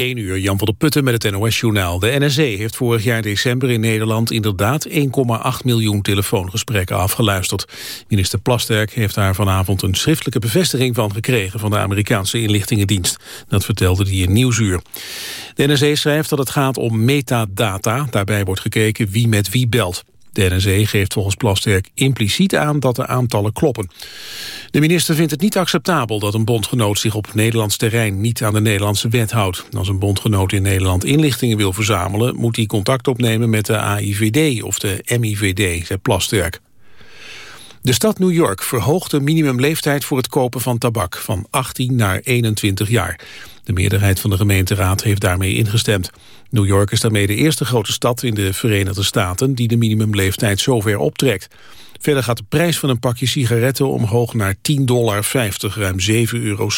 1 uur, Jan van der Putten met het NOS-journaal. De NSC heeft vorig jaar december in Nederland inderdaad 1,8 miljoen telefoongesprekken afgeluisterd. Minister Plasterk heeft daar vanavond een schriftelijke bevestiging van gekregen van de Amerikaanse inlichtingendienst. Dat vertelde hij in Nieuwsuur. De NSC schrijft dat het gaat om metadata. Daarbij wordt gekeken wie met wie belt. De geeft volgens Plasterk impliciet aan dat de aantallen kloppen. De minister vindt het niet acceptabel dat een bondgenoot zich op Nederlands terrein niet aan de Nederlandse wet houdt. Als een bondgenoot in Nederland inlichtingen wil verzamelen, moet hij contact opnemen met de AIVD of de MIVD, zei Plasterk. De stad New York verhoogt de minimumleeftijd voor het kopen van tabak van 18 naar 21 jaar. De meerderheid van de gemeenteraad heeft daarmee ingestemd. New York is daarmee de eerste grote stad in de Verenigde Staten die de minimumleeftijd zover optrekt. Verder gaat de prijs van een pakje sigaretten omhoog naar 10,50 dollar, ruim 7,70 euro.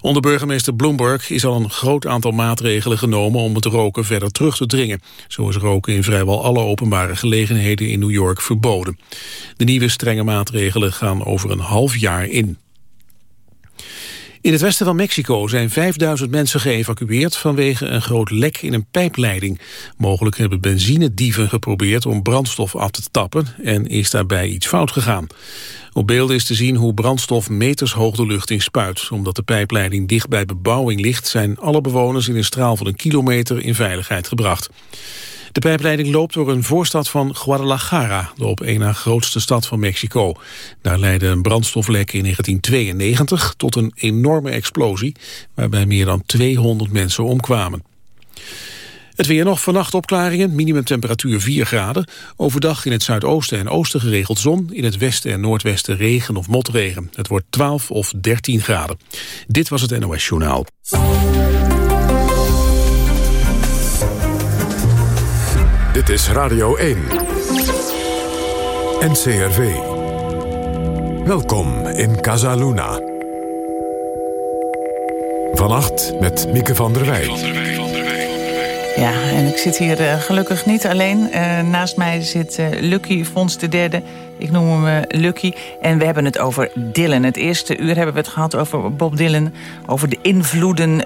Onder burgemeester Bloomberg is al een groot aantal maatregelen genomen om het roken verder terug te dringen. Zo is roken in vrijwel alle openbare gelegenheden in New York verboden. De nieuwe strenge maatregelen gaan over een half jaar in. In het westen van Mexico zijn 5000 mensen geëvacueerd vanwege een groot lek in een pijpleiding. Mogelijk hebben benzinedieven geprobeerd om brandstof af te tappen en is daarbij iets fout gegaan. Op beelden is te zien hoe brandstof meters hoog de lucht in spuit. Omdat de pijpleiding dicht bij bebouwing ligt... zijn alle bewoners in een straal van een kilometer in veiligheid gebracht. De pijpleiding loopt door een voorstad van Guadalajara, de op één na grootste stad van Mexico. Daar leidde een brandstoflek in 1992 tot een enorme explosie, waarbij meer dan 200 mensen omkwamen. Het weer nog vannacht opklaringen, minimumtemperatuur 4 graden. Overdag in het zuidoosten en oosten geregeld zon. In het westen en noordwesten regen of motregen. Het wordt 12 of 13 graden. Dit was het NOS Journaal. Dit is Radio 1. NCRV. Welkom in Casaluna. Vannacht met Mieke van der Wij. Ja, en ik zit hier uh, gelukkig niet alleen. Uh, naast mij zit uh, Lucky Fons de derde. Ik noem hem Lucky. En we hebben het over Dylan. Het eerste uur hebben we het gehad over Bob Dylan. Over de invloeden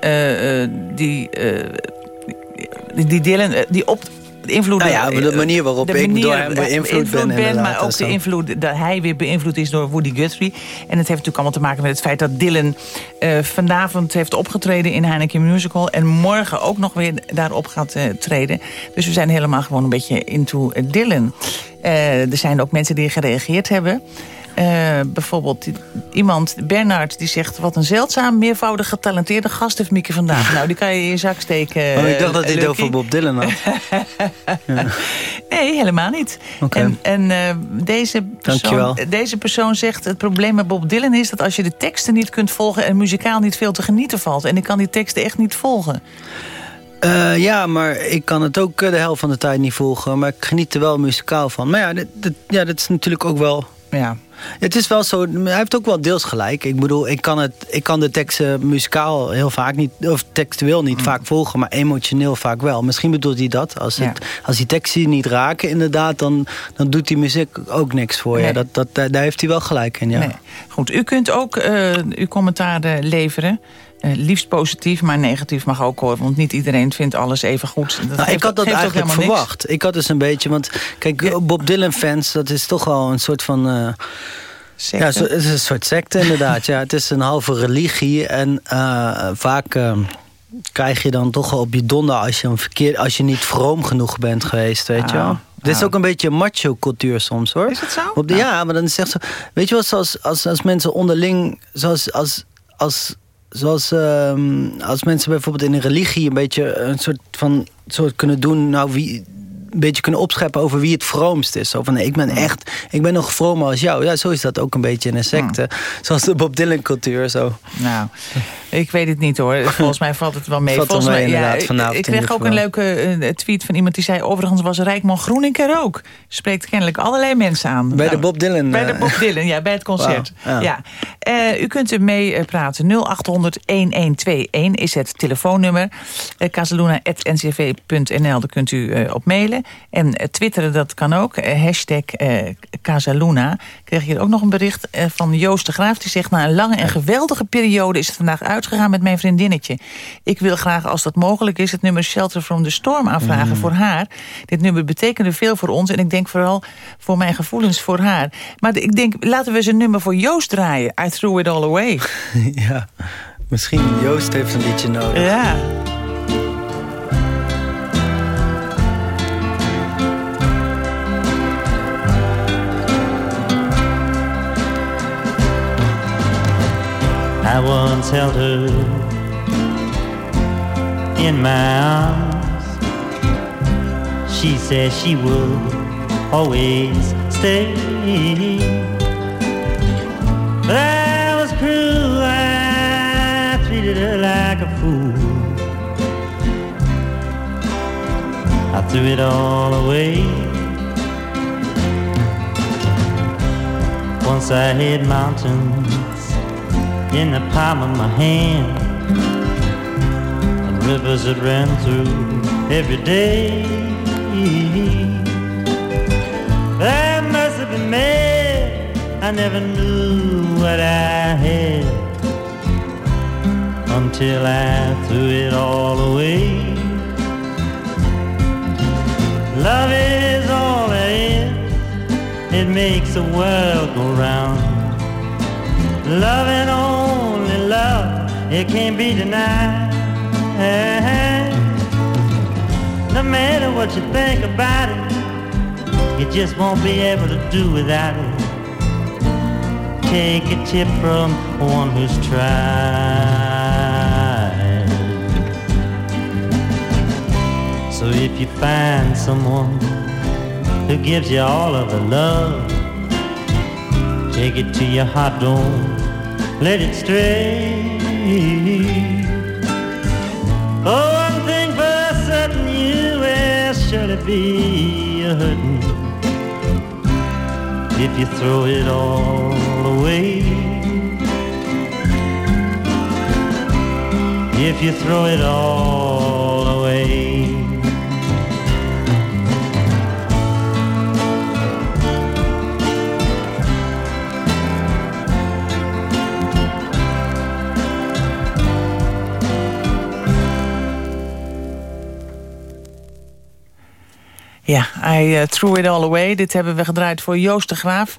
die, die Dylan... die op invloeden... Nou ja, de manier waarop ik door hem beïnvloed ben. ben maar ook de invloed dat hij weer beïnvloed is door Woody Guthrie. En het heeft natuurlijk allemaal te maken met het feit dat Dylan uh, vanavond heeft opgetreden in Heineken Musical. En morgen ook nog weer daarop gaat uh, treden. Dus we zijn helemaal gewoon een beetje into Dylan. Uh, er zijn ook mensen die gereageerd hebben. Uh, bijvoorbeeld iemand, Bernard, die zegt... wat een zeldzaam, meervoudig getalenteerde gast heeft Mieke vandaag. Nou, die kan je in je zak steken. Oh, ik dacht dat hij het over Bob Dylan had. ja. Nee, helemaal niet. Okay. En, en uh, deze, persoon, deze persoon zegt... het probleem met Bob Dylan is dat als je de teksten niet kunt volgen... en muzikaal niet veel te genieten valt. En ik kan die teksten echt niet volgen. Uh, ja, maar ik kan het ook de helft van de tijd niet volgen. Maar ik geniet er wel muzikaal van. Maar ja, dit, dit, ja, dat is natuurlijk ook wel... Ja, het is wel zo, hij heeft ook wel deels gelijk. Ik bedoel, ik kan, het, ik kan de teksten muzikaal heel vaak niet, of textueel niet mm. vaak volgen, maar emotioneel vaak wel. Misschien bedoelt hij dat. Als, het, als die teksten niet raken, inderdaad, dan, dan doet die muziek ook niks voor je. Dat, dat, daar heeft hij wel gelijk in, ja. Nee. Goed, u kunt ook uh, uw commentaar leveren. Uh, liefst positief, maar negatief mag ook hoor. Want niet iedereen vindt alles even goed. Dat nou, ik had dat eigenlijk verwacht. Niks. Ik had dus een beetje... Want kijk, Bob Dylan fans, dat is toch wel een soort van... Uh, ja, het is een soort secte inderdaad. ja, het is een halve religie. En uh, vaak uh, krijg je dan toch wel op je donder... als je, een verkeer, als je niet vroom genoeg bent geweest, weet je wel. Ah. Dit is ook een beetje macho-cultuur soms, hoor. Is het zo? Op de, ja. ja. maar dan is het echt zo... Weet je wat, zoals als, als mensen onderling... Zoals, als, als Zoals um, als mensen bijvoorbeeld in een religie een beetje een soort van soort kunnen doen. Nou, wie, een beetje kunnen opscheppen over wie het vroomst is. Zo van, nee, ik ben echt, ik ben nog vromer als jou. Ja, zo is dat ook een beetje in een secte. Zoals de Bob Dylan cultuur, zo. Nou, ik weet het niet hoor. Volgens mij valt het wel mee. Valt Volgens mij inderdaad ja, vanavond Ik kreeg ook een leuke uh, tweet van iemand die zei... overigens was Rijkman Groening er ook. Spreekt kennelijk allerlei mensen aan. Bij nou, de Bob Dylan? Bij de Bob Dylan, ja, bij het concert. Wow, ja. ja. Uh, u kunt er mee praten. 0800-1121 is het telefoonnummer. Uh, Casaluna.ncv.nl, daar kunt u op mailen. En twitteren, dat kan ook. hashtag Casaluna. Kreeg je ook nog een bericht van Joost de Graaf. Die zegt, na een lange en geweldige periode is het vandaag uit uitgegaan met mijn vriendinnetje. Ik wil graag, als dat mogelijk is, het nummer Shelter from the Storm aanvragen mm. voor haar. Dit nummer betekende veel voor ons en ik denk vooral voor mijn gevoelens voor haar. Maar ik denk, laten we eens een nummer voor Joost draaien. I Threw It All Away. ja, misschien Joost heeft een liedje nodig. Ja. I once held her in my arms. She said she would always stay. But I was cruel, I treated her like a fool. I threw it all away. Once I hit mountains in the palm of my hand and rivers that ran through every day. I must have been mad. I never knew what I had until I threw it all away. Love is all it is. It makes the world go round. Only love, it can't be denied. No matter what you think about it, you just won't be able to do without it. Take a tip from one who's tried. So if you find someone who gives you all of the love, take it to your heart, don't let it stray. Oh, one thing for certain, you will surely be a hurting if you throw it all away. If you throw it all Ja, I uh, threw it all away. Dit hebben we gedraaid voor Joost de Graaf.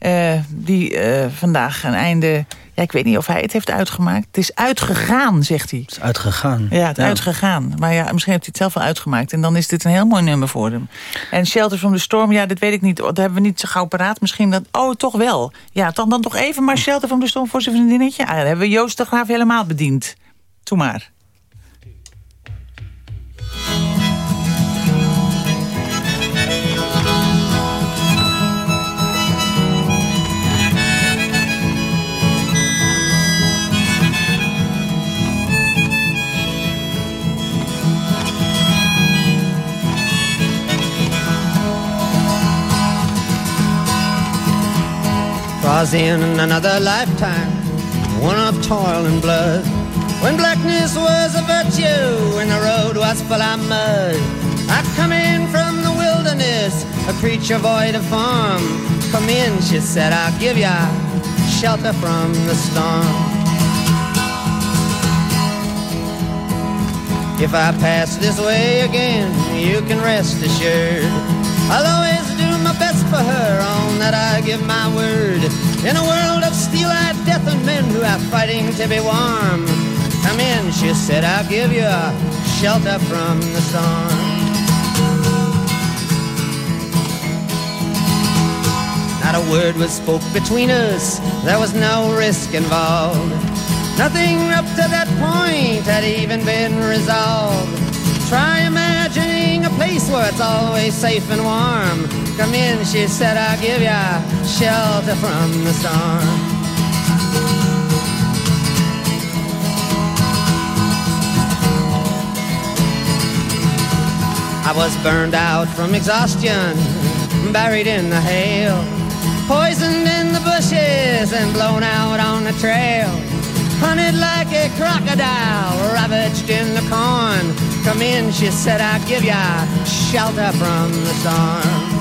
Uh, die uh, vandaag een einde... Ja, ik weet niet of hij het heeft uitgemaakt. Het is uitgegaan, zegt hij. Het is uitgegaan. Ja, het is uitgegaan. Maar ja, misschien heeft hij het zelf wel uitgemaakt. En dan is dit een heel mooi nummer voor hem. En Shelter from the Storm, ja, dat weet ik niet. Dat hebben we niet zo gauw paraat. Misschien dat... Oh, toch wel. Ja, dan, dan toch even maar Shelter from the Storm voor zijn vriendinnetje. Ah, dan hebben we Joost de Graaf helemaal bediend. Doe maar. Was in another lifetime, one of toil and blood. When blackness was a virtue and the road was full of mud. I come in from the wilderness, a creature void of form. Come in, she said, I'll give ya shelter from the storm. If I pass this way again, you can rest assured. I'll always do my best for her, that I give my word. In a world of steel-eyed death and men who are fighting to be warm. Come in, she said, I'll give you shelter from the storm. Not a word was spoke between us, there was no risk involved. Nothing up to that point had even been resolved. Try imagining a place where it's always safe and warm. Come in, she said, I'll give ya shelter from the storm. I was burned out from exhaustion, buried in the hail, poisoned in the bushes and blown out on the trail. Hunted like a crocodile, ravaged in the corn. Come in, she said, I'll give ya shelter from the storm.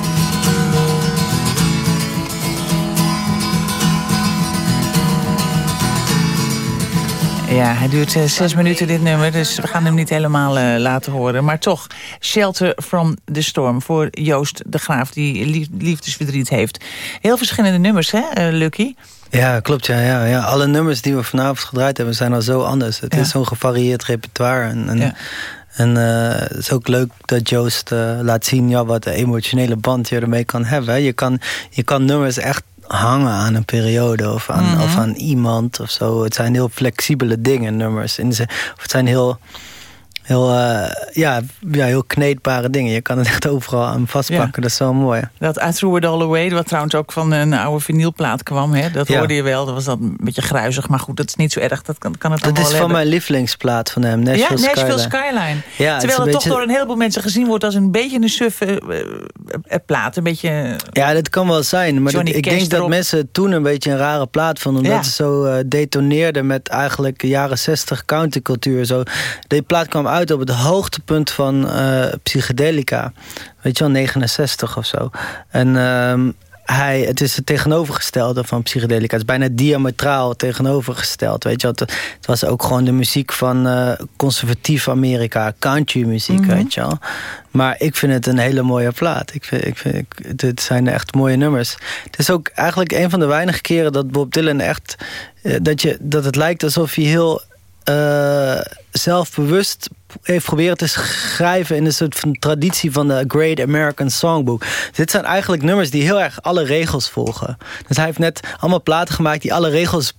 Ja, hij duurt uh, zes minuten dit nummer, dus we gaan hem niet helemaal uh, laten horen. Maar toch, Shelter from the Storm voor Joost de Graaf... die liefdesverdriet heeft. Heel verschillende nummers, hè, uh, Lucky? Ja, klopt. Ja, ja, ja. Alle nummers die we vanavond gedraaid hebben zijn al zo anders. Het is zo'n gevarieerd repertoire. En, en, ja. en het is ook leuk dat Joost laat zien ja, wat de emotionele band je ermee kan hebben. Je kan, je kan nummers echt hangen aan een periode of aan, of mhm. aan iemand of zo. Het zijn heel flexibele dingen, nummers. In of het zijn heel heel, uh, ja, ja, heel kneedbare dingen. Je kan het echt overal aan vastpakken. Dat is zo mooi. Dat I Threw It All Away, wat trouwens ook van een oude vinylplaat kwam. Hè? Dat hoorde je wel. Dat was dat een beetje gruizig. Maar goed, dat is niet zo erg. Dat kan, kan het Dat is van mijn lievelingsplaat van hem. Nashville ja, Nashville Skyline. Ja, Terwijl het, toch door een heleboel mensen gezien wordt... als een beetje een suffe uh, plaat. Een beetje... Ja, dat kan wel zijn. Maar ik denk dat mensen toen een beetje een rare plaat vonden. Omdat ze zo detoneerden met eigenlijk jaren 60 countercultuur. Zo. Die plaat kwam uit uit op het hoogtepunt van uh, psychedelica. Weet je wel, 69 of zo. En um, hij, het is het tegenovergestelde van psychedelica. Het is bijna diametraal tegenovergesteld. Weet je, het, het was ook gewoon de muziek van uh, conservatief Amerika, country muziek, mm weet je wel. Maar ik vind het een hele mooie plaat. Ik vind, ik vind, ik, het zijn echt mooie nummers. Het is ook eigenlijk een van de weinige keren dat Bob Dylan echt... Uh, dat, je, dat het lijkt alsof hij heel uh, zelfbewust heeft proberen te schrijven in een soort van traditie van de Great American Songbook. Dit zijn eigenlijk nummers die heel erg alle regels volgen. Dus hij heeft net allemaal platen gemaakt die alle regels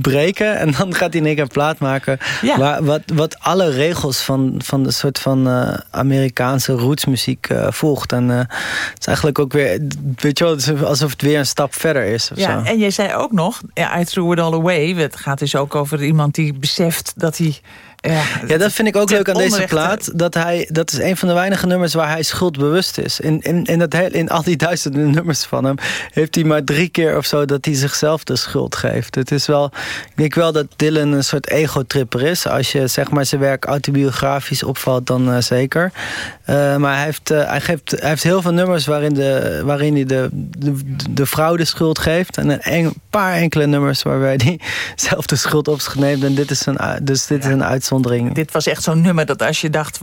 breken. En dan gaat hij in één keer een plaat maken waar, wat, wat alle regels van, van de soort van uh, Amerikaanse rootsmuziek uh, volgt. En uh, het is eigenlijk ook weer, weet je wel, alsof het weer een stap verder is. Of ja, zo. en jij zei ook nog, I threw it all away. Het gaat dus ook over iemand die beseft dat hij ja, ja, dat vind ik ook leuk aan deze plaat. Dat, hij, dat is een van de weinige nummers waar hij schuldbewust is. In, in, in, dat heel, in al die duizenden nummers van hem... heeft hij maar drie keer of zo dat hij zichzelf de schuld geeft. Het is wel, ik denk wel dat Dylan een soort egotripper is. Als je zeg maar, zijn werk autobiografisch opvalt, dan uh, zeker. Uh, maar hij heeft, uh, hij, geeft, hij heeft heel veel nummers waarin, de, waarin hij de, de, de vrouw de schuld geeft. En een, paar enkele nummers waarbij hij zelf de schuld op zich neemt. En dit is een, dus dit is een uitzondering dit was echt zo'n nummer dat als je dacht...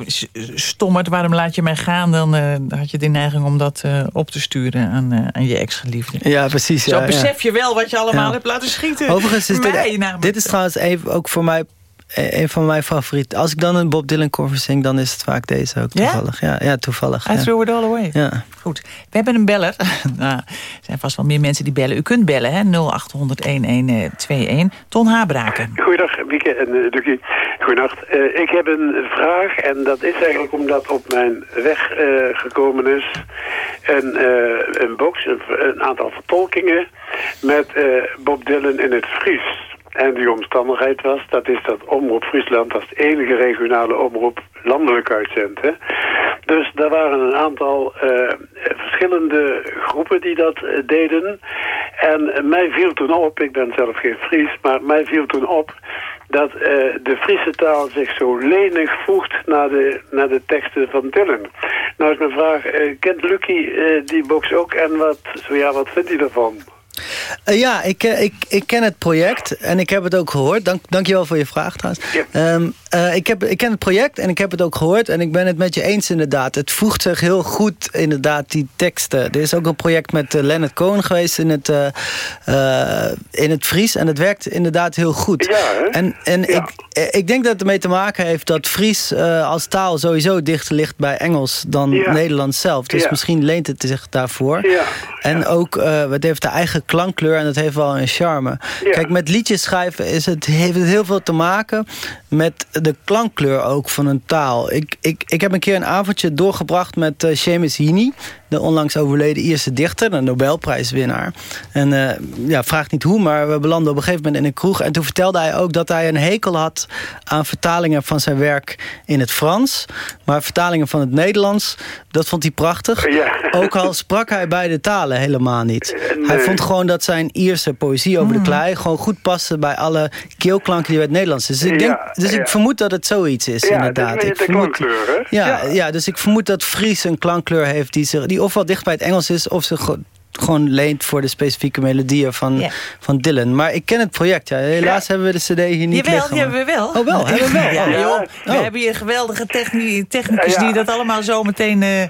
stommerd, waarom laat je mij gaan? Dan uh, had je de neiging om dat op te sturen aan, aan je ex-geliefde. Ja, precies. Zo ja, besef je wel wat je allemaal hebt laten schieten. Overigens is dit, dit is trouwens even ook voor mij een van mijn favorieten. Als ik dan een Bob Dylan cover zing, dan is het vaak deze ook toevallig. Ja, ja, toevallig. I threw it all away. Ja. Goed. We hebben een beller. nou, er zijn vast wel meer mensen die bellen. U kunt bellen, hè? 0800-1121. Ton Habraken. Goeiedag, Wieke en uh, Dukie. Goedenacht. Uh, ik heb een vraag en dat is eigenlijk omdat op mijn weg uh, gekomen is een, een box, een, een, aantal vertolkingen met Bob Dylan in het Fries. En die omstandigheid was, dat is dat Omroep Friesland als enige regionale omroep landelijk uitzendt. Hè? Dus daar waren een aantal uh, verschillende groepen die dat uh, deden. En mij viel toen op, ik ben zelf geen Fries, maar mij viel toen op dat uh, de Friese taal zich zo lenig voegt naar de, naar de teksten van Dylan. Nou is mijn vraag, kent Lucky die box ook en wat, zo ja, wat vindt hij ervan? Uh, ja, ik, uh, ik, ik ken het project en ik heb het ook gehoord. Dank, dankjewel voor je vraag trouwens. Ja. Um, uh, ik, heb, ik ken het project en ik heb het ook gehoord. En ik ben het met je eens inderdaad. Het voegt zich heel goed inderdaad, die teksten. Er is ook een project met Leonard Cohen geweest in het, in het Fries. En het werkt inderdaad heel goed. Ja, en en ja. ik, ik denk dat het ermee te maken heeft dat Fries als taal sowieso dichter ligt bij Engels dan ja. Nederlands zelf. Dus misschien leent het zich daarvoor. En ook, het heeft de eigen klankkleur en dat heeft wel een charme. Kijk, met liedjes schrijven is het, heeft het heel veel te maken met de klankkleur ook van een taal. Ik, ik, ik heb een keer een avondje doorgebracht met uh, Seamus Heaney de onlangs overleden Ierse dichter, een Nobelprijswinnaar. En uh, ja, vraag niet hoe, maar we belanden op een gegeven moment in een kroeg. En toen vertelde hij ook dat hij een hekel had aan vertalingen van zijn werk in het Frans. Maar vertalingen van het Nederlands, dat vond hij prachtig. Ja. Ook al sprak hij beide talen helemaal niet. Nee. Hij vond gewoon dat zijn Ierse poëzie over de hmm. klei... gewoon goed paste bij alle keelklanken die uit het Nederlands is. Dus, ik, denk, ja, dus ja. ik vermoed dat het zoiets is, ja, inderdaad. Ik vermoed, klankkleur, ja, ja. dus ik vermoed dat Fries een klankkleur heeft... die, zich, die ofwel dicht bij het Engels is... of zich gewoon leent voor de specifieke melodieën van, van Dylan. Maar ik ken het project, ja. Helaas hebben we de cd hier niet Jawel, liggen. die hebben we wel. Oh, wel? hebben we wel? Ja, Oh. joh. We Oh. hebben hier geweldige techni technicus Ja, ja. die dat allemaal zo meteen... eh,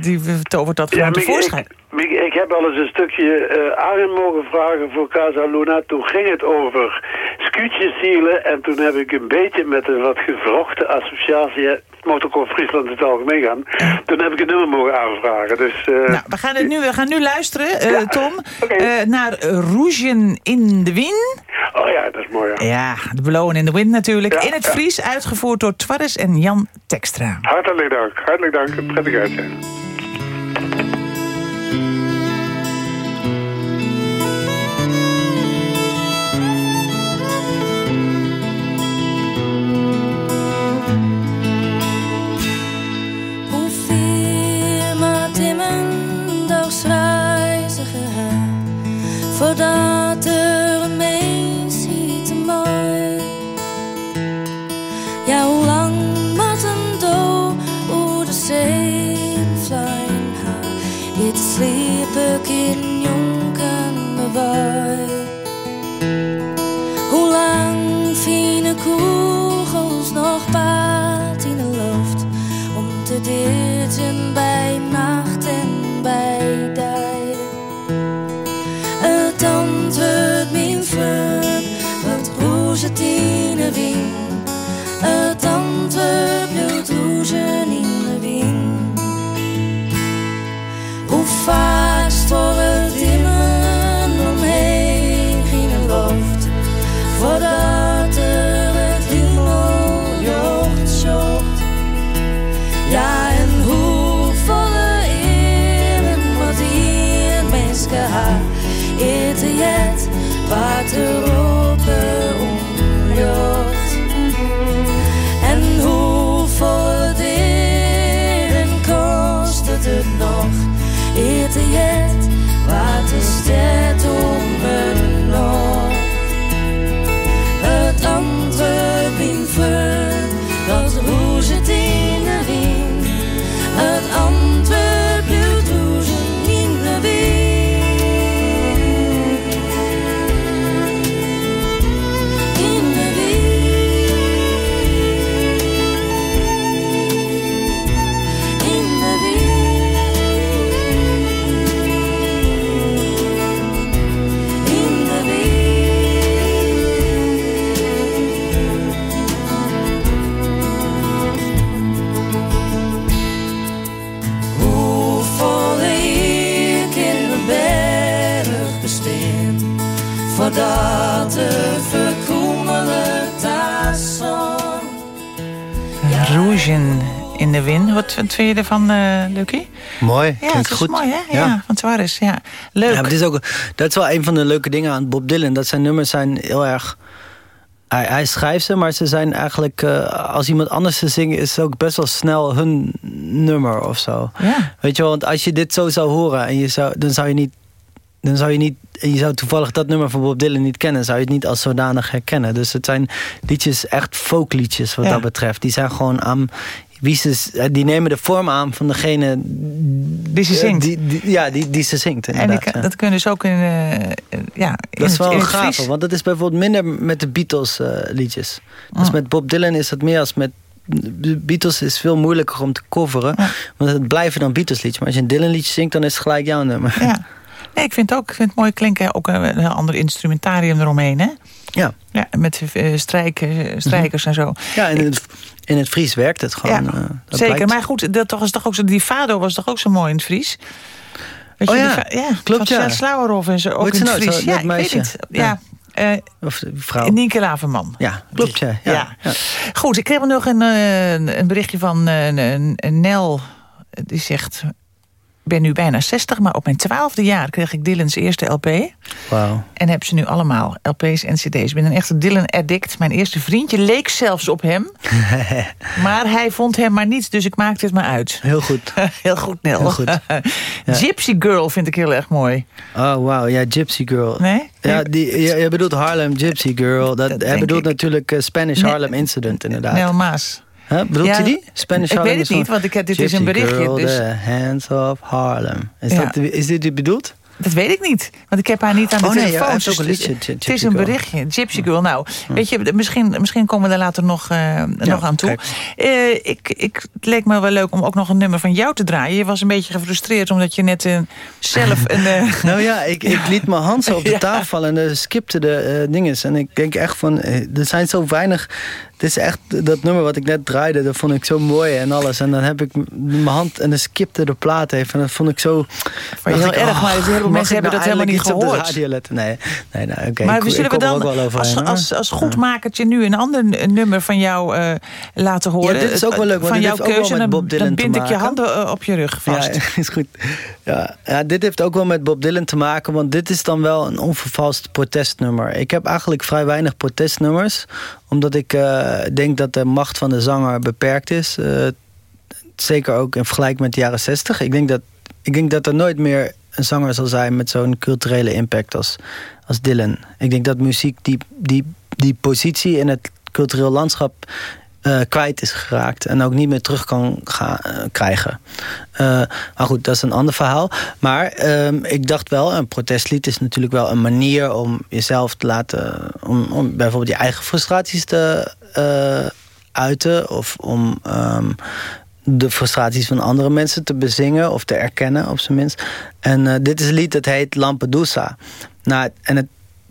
die tovert dat gewoon tevoorschijn. ik, ik heb al eens een stukje eh Arjen mogen vragen voor Casa Luna. Toen ging het over scootjesielen. En toen heb ik een beetje met een wat gevrochte associatie... Motorclub Friesland in het algemeen gaan. Toen heb ik een nummer mogen aanvragen. Dus, eh, Nou, we gaan, het nu, we gaan nu luisteren, eh, Ja, Tom, eh, naar Rougen in de Wind. Oh ja, dat is mooi. Ja. Ja, de Blowen in de Wind natuurlijk. Ja, in het. Fries, uitgevoerd door Twarres en Jan Tekstra. Hartelijk dank. Hartelijk dank. Een prettige uitzending. Voordat er een mens ziet mooi. Ja, hoe lang moet een dood hoe de zee haar? Het sliep ik in jonken bewaai. Hoe lang fine kogels nog baat in de lucht om te ditten bij nacht in de wind. Het antwoord bloedt roezen in de wind. Hoe vaak het dimmen omheen ging een loft voordat er het hemeljocht zocht. Ja, en hoe volle eeuwen wat hier mens haar eten jet wat In de Wind. Wat, wat vind je ervan, eh Lucky? Mooi, Ja, klinkt het is goed. mooi, hè? Ja, van Twarres, ja. Leuk. Ja, maar het is ook, dat is wel een van de leuke dingen aan Bob Dylan. Dat zijn nummers zijn heel erg... Hij, hij schrijft ze, maar ze zijn eigenlijk... eh, als iemand anders ze zingen, is het ook best wel snel hun nummer of zo. Ja. Weet je wel, want als je dit zo zou horen... En je zou, dan zou je niet... Dan zou je niet en je zou toevallig dat nummer van Bob Dylan niet kennen... zou je het niet als zodanig herkennen. Dus het zijn liedjes, echt folkliedjes wat Ja. dat betreft. Die zijn gewoon aan... Wie ze, die nemen de vorm aan van degene... Die ze zingt. Die, die- ja, die, die ze zingt en inderdaad. ik, ja. dat kunnen dus ook in, eh, ja, in Dat is wel een want dat is bijvoorbeeld minder met de Beatles eh, liedjes. Dus Ah. met Bob Dylan is dat meer als met... De Beatles is veel moeilijker om te coveren. Ja. Want het blijven dan Beatles liedjes. Maar als je een Dylan liedje zingt, dan is het gelijk jouw nummer. Ja. Nee, ik vind het ook ik vind het mooi klinken. Ook een, een heel ander instrumentarium eromheen, hè? Ja, Ja, met eh, strijken, strijkers en zo. ja in, het, in het Fries werkt het gewoon. Ja, eh, Zeker, blijkt. maar goed, dat toch, is toch ook zo, die Fado was toch ook zo mooi in het Fries? Weet Oh je, ja, die Fa- ja klopt, van ja. En zo, ook in het nou, Fries. zo, Ja, ik weet niet. Ja. Ja. eh, Of vrouw. Nienke Laverman. Ja, klopt, ja. ja, Ja. ja. Goed, ik heb nog een, eh, een berichtje van eh, Nel. Die zegt... Ik ben nu bijna 60, maar op mijn twaalfde jaar kreeg ik Dylan's eerste LP. En heb ze nu allemaal, LP's en cd's. Ik ben een echte Dylan-addict. Mijn eerste vriendje leek zelfs op hem. maar hij vond hem maar niet, dus ik maakte het maar uit. Heel goed. Heel goed, Nel. Heel goed. Gypsy Girl vind ik heel erg mooi. Oh, wauw. Ja, Gypsy Girl. Nee? Ja, die, je, je bedoelt Harlem Gypsy Girl. Dat, Dat hij bedoelt ik. natuurlijk eh, Spanish. Harlem Incident, inderdaad. Nel Maas. Huh? Bedoelt Ja, hij die? Spanish ik Harlem weet het niet, want ik heb- dit is een Gypsy berichtje, Girl, dus- the hands of Harlem. Is, Ja. dat, is dit die bedoeld? Dat weet ik niet. Want ik heb haar niet aan de oh, nee, telefoon. Ja, ook een liedje, het is een berichtje. Gypsy Girl. Nou, weet je, misschien, misschien komen we daar later nog, uh, nog aan toe. Uh, ik, ik, het leek me wel leuk om ook nog een nummer van jou te draaien. Je was een beetje gefrustreerd omdat je net uh, zelf een... nou ja, ik, ik liet mijn hand zo op de tafel vallen en skipte de dingen. En ik denk echt van, er zijn zo weinig het is echt, dat nummer wat ik net draaide, dat vond ik zo mooi en alles. En dan heb ik mijn hand en de skipte de plaat even. En dat vond ik zo... Maar heel erg, oh, maar heel veel mensen hebben dat helemaal niet gehoord. Nee, nee, nee oké. Okay. Maar ik, zullen we dan als, als, als goedmakertje nu een ander nummer van jou uh, laten horen? Ja, dit is ook wel leuk. Want van jouw keuze, met Bob Dylan dan bind ik je handen uh, op je rug vast. Ja, is goed. Ja, ja, dit heeft ook wel met Bob Dylan te maken. Want dit is dan wel een onvervalst protestnummer. Ik heb eigenlijk vrij weinig protestnummers omdat ik uh, denk dat de macht van de zanger beperkt is. Uh, zeker ook in vergelijking met de jaren 60. Ik denk dat, ik denk dat er nooit meer een zanger zal zijn met zo'n culturele impact als, als Dylan. Ik denk dat muziek die, die, die positie in het cultureel landschap uh, kwijt is geraakt. En ook niet meer terug kan gaan, uh, krijgen. Uh, maar goed, dat is een ander verhaal. Maar ehm, ik dacht wel, een protestlied is natuurlijk wel een manier om jezelf te laten... om, om bijvoorbeeld je eigen frustraties te uiten. Of om um, de frustraties van andere mensen te bezingen of te erkennen op zijn minst. En dit is een lied dat heet Lampedusa. Nou, en het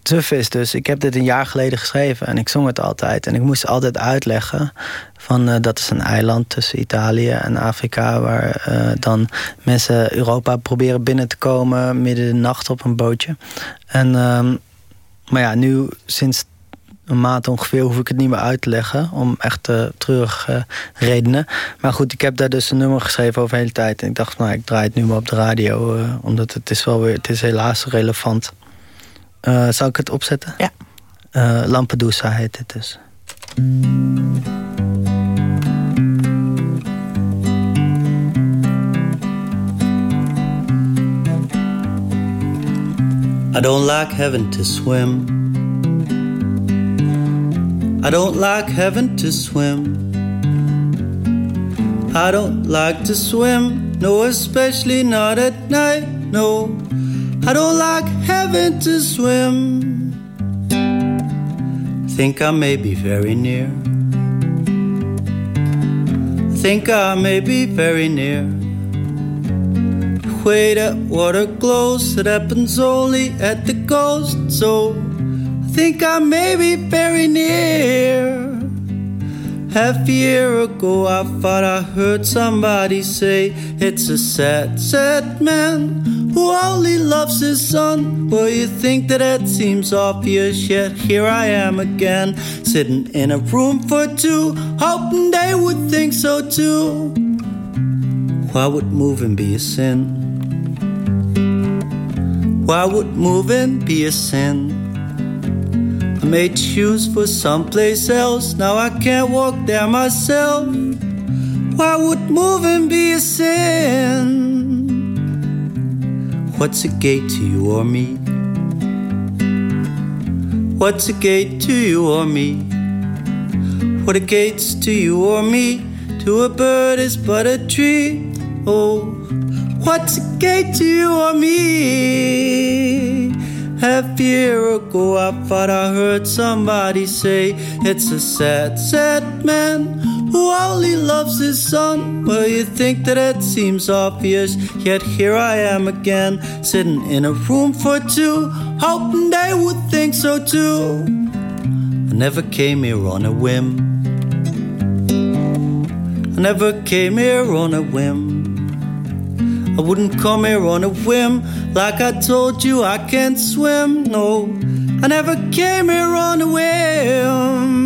suf is dus, ik heb dit een jaar geleden geschreven en ik zong het altijd. En ik moest altijd uitleggen van uh, dat is een eiland tussen Italië en Afrika... waar uh, dan mensen Europa proberen binnen te komen midden de nacht op een bootje. En, uh, maar ja, nu sinds een maand ongeveer hoef ik het niet meer uit te leggen... om echt uh, treurige redenen. Maar goed, ik heb daar dus een nummer geschreven over hele tijd. En ik dacht, nou, ik draai het nu maar op de radio... omdat het is wel weer, het is helaas relevant uh, zal ik het opzetten? Ja. Uh, Lampedusa heet het dus. I don't like having to swim. I don't like having to swim. I don't like to swim, no, especially not at night, no. I don't like having to swim. Think I may be very near. Think I may be very near. The way that water glows, it happens only at the coast. So I think I may be very near. Half a year ago, I thought I heard somebody say it's a sad, sad man who only loves his son. Well, you think that it seems obvious, yet here I am again, sitting in a room for two, hoping they would think so too. Why would moving be a sin? Why would moving be a sin? Made shoes for someplace else, now I can't walk there myself. Why would moving be a sin? What's a gate to you or me? What's a gate to you or me? What a gate's to you or me? To a bird is but a tree. Oh, what's a gate to you or me? Half year ago, I thought I heard somebody say it's a sad, sad man who only loves his son. Well, you think that it seems obvious, yet here I am again, sitting in a room for two, hoping they would think so too. I never came here on a whim. I never came here on a whim. I wouldn't come here on a whim, like I told you I can't swim. No, I never came here on a whim.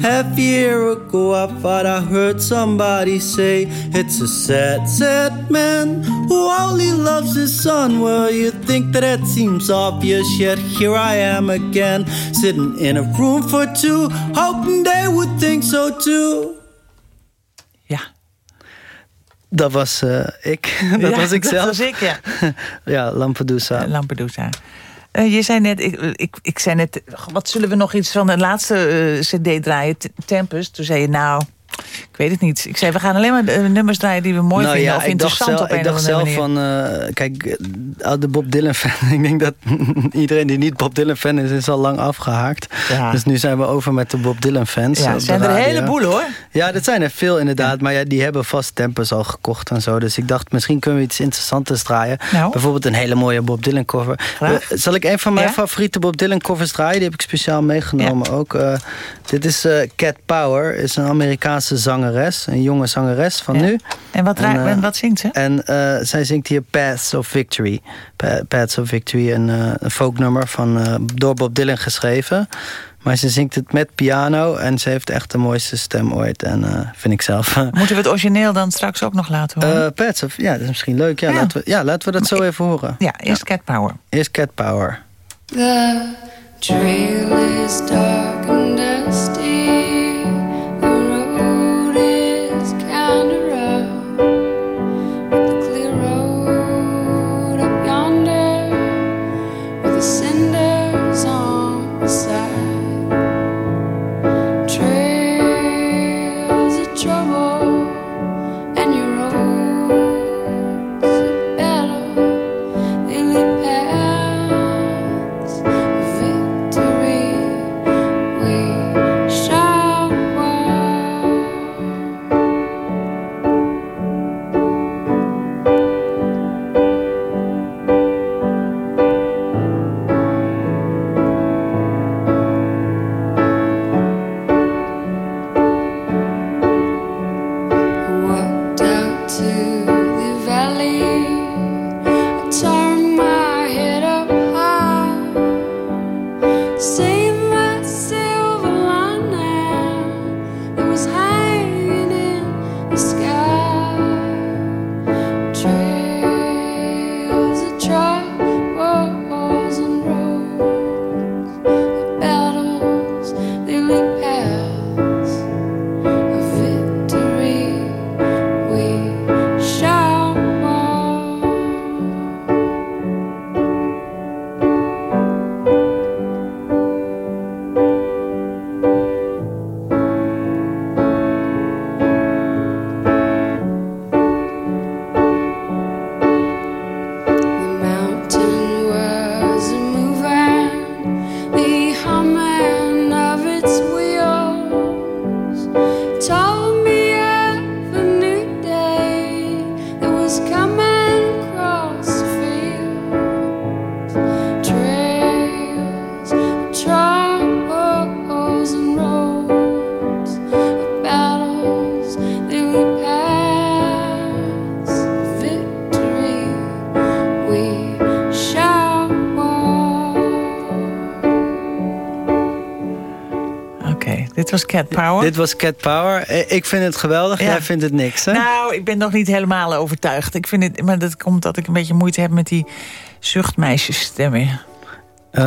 Half a year ago, I thought I heard somebody say it's a sad, sad man who only loves his son. Well, you think that it seems obvious, yet here I am again, sitting in a room for two, hoping they would think so too. Dat was uh, ik. dat ja, was ik dat zelf. Dat was ik, ja. ja, Lampedusa. Lampedusa. Uh, je zei net, ik, ik, ik zei net, wat zullen we nog iets van de laatste uh, cd draaien, Tempest? Toen zei je, nou, Ik weet het niet. Ik zei, we gaan alleen maar de nummers draaien die we mooi nou, vinden ja, of interessant zelf, op een Ik dacht zelf manier. van, uh, kijk, de Bob Dylan fan. ik denk dat iedereen die niet Bob Dylan fan is, is al lang afgehaakt. Ja. Dus nu zijn we over met de Bob Dylan fans. Ja, zijn er een heleboel hoor. Ja, dat zijn er veel inderdaad. Maar ja, die hebben vast tempers al gekocht en zo. Dus ik dacht, misschien kunnen we iets interessants draaien. Nou. Bijvoorbeeld een hele mooie Bob Dylan cover. Zal ik een van mijn favoriete Bob Dylan covers draaien? Die heb ik speciaal meegenomen ook. Uh, dit is uh, Cat Power. Is een Amerikaanse zangeres. Een jonge zangeres van nu. En wat, en, en wat zingt ze? En zij zingt hier Paths of Victory. Pa Paths of Victory, een, een folknummer van, door Bob Dylan geschreven. Maar ze zingt het met piano en ze heeft echt de mooiste stem ooit. En uh, vind ik zelf. Moeten we het origineel dan straks ook nog laten horen? Uh, Pets of, ja, dat is misschien leuk. Ja, ja. Laten, we, ja laten we dat maar zo even horen. Ja, eerst ja. Cat Power. Eerst Cat Power. The trail is dark and dusty. Cat Power. Dit was Cat Power. Ik vind het geweldig. Ja. Jij vindt het niks, hè? Nou, ik ben nog niet helemaal overtuigd. Ik vind het, maar dat komt dat ik een beetje moeite heb met die zuchtmeisjesstemmen. Uh,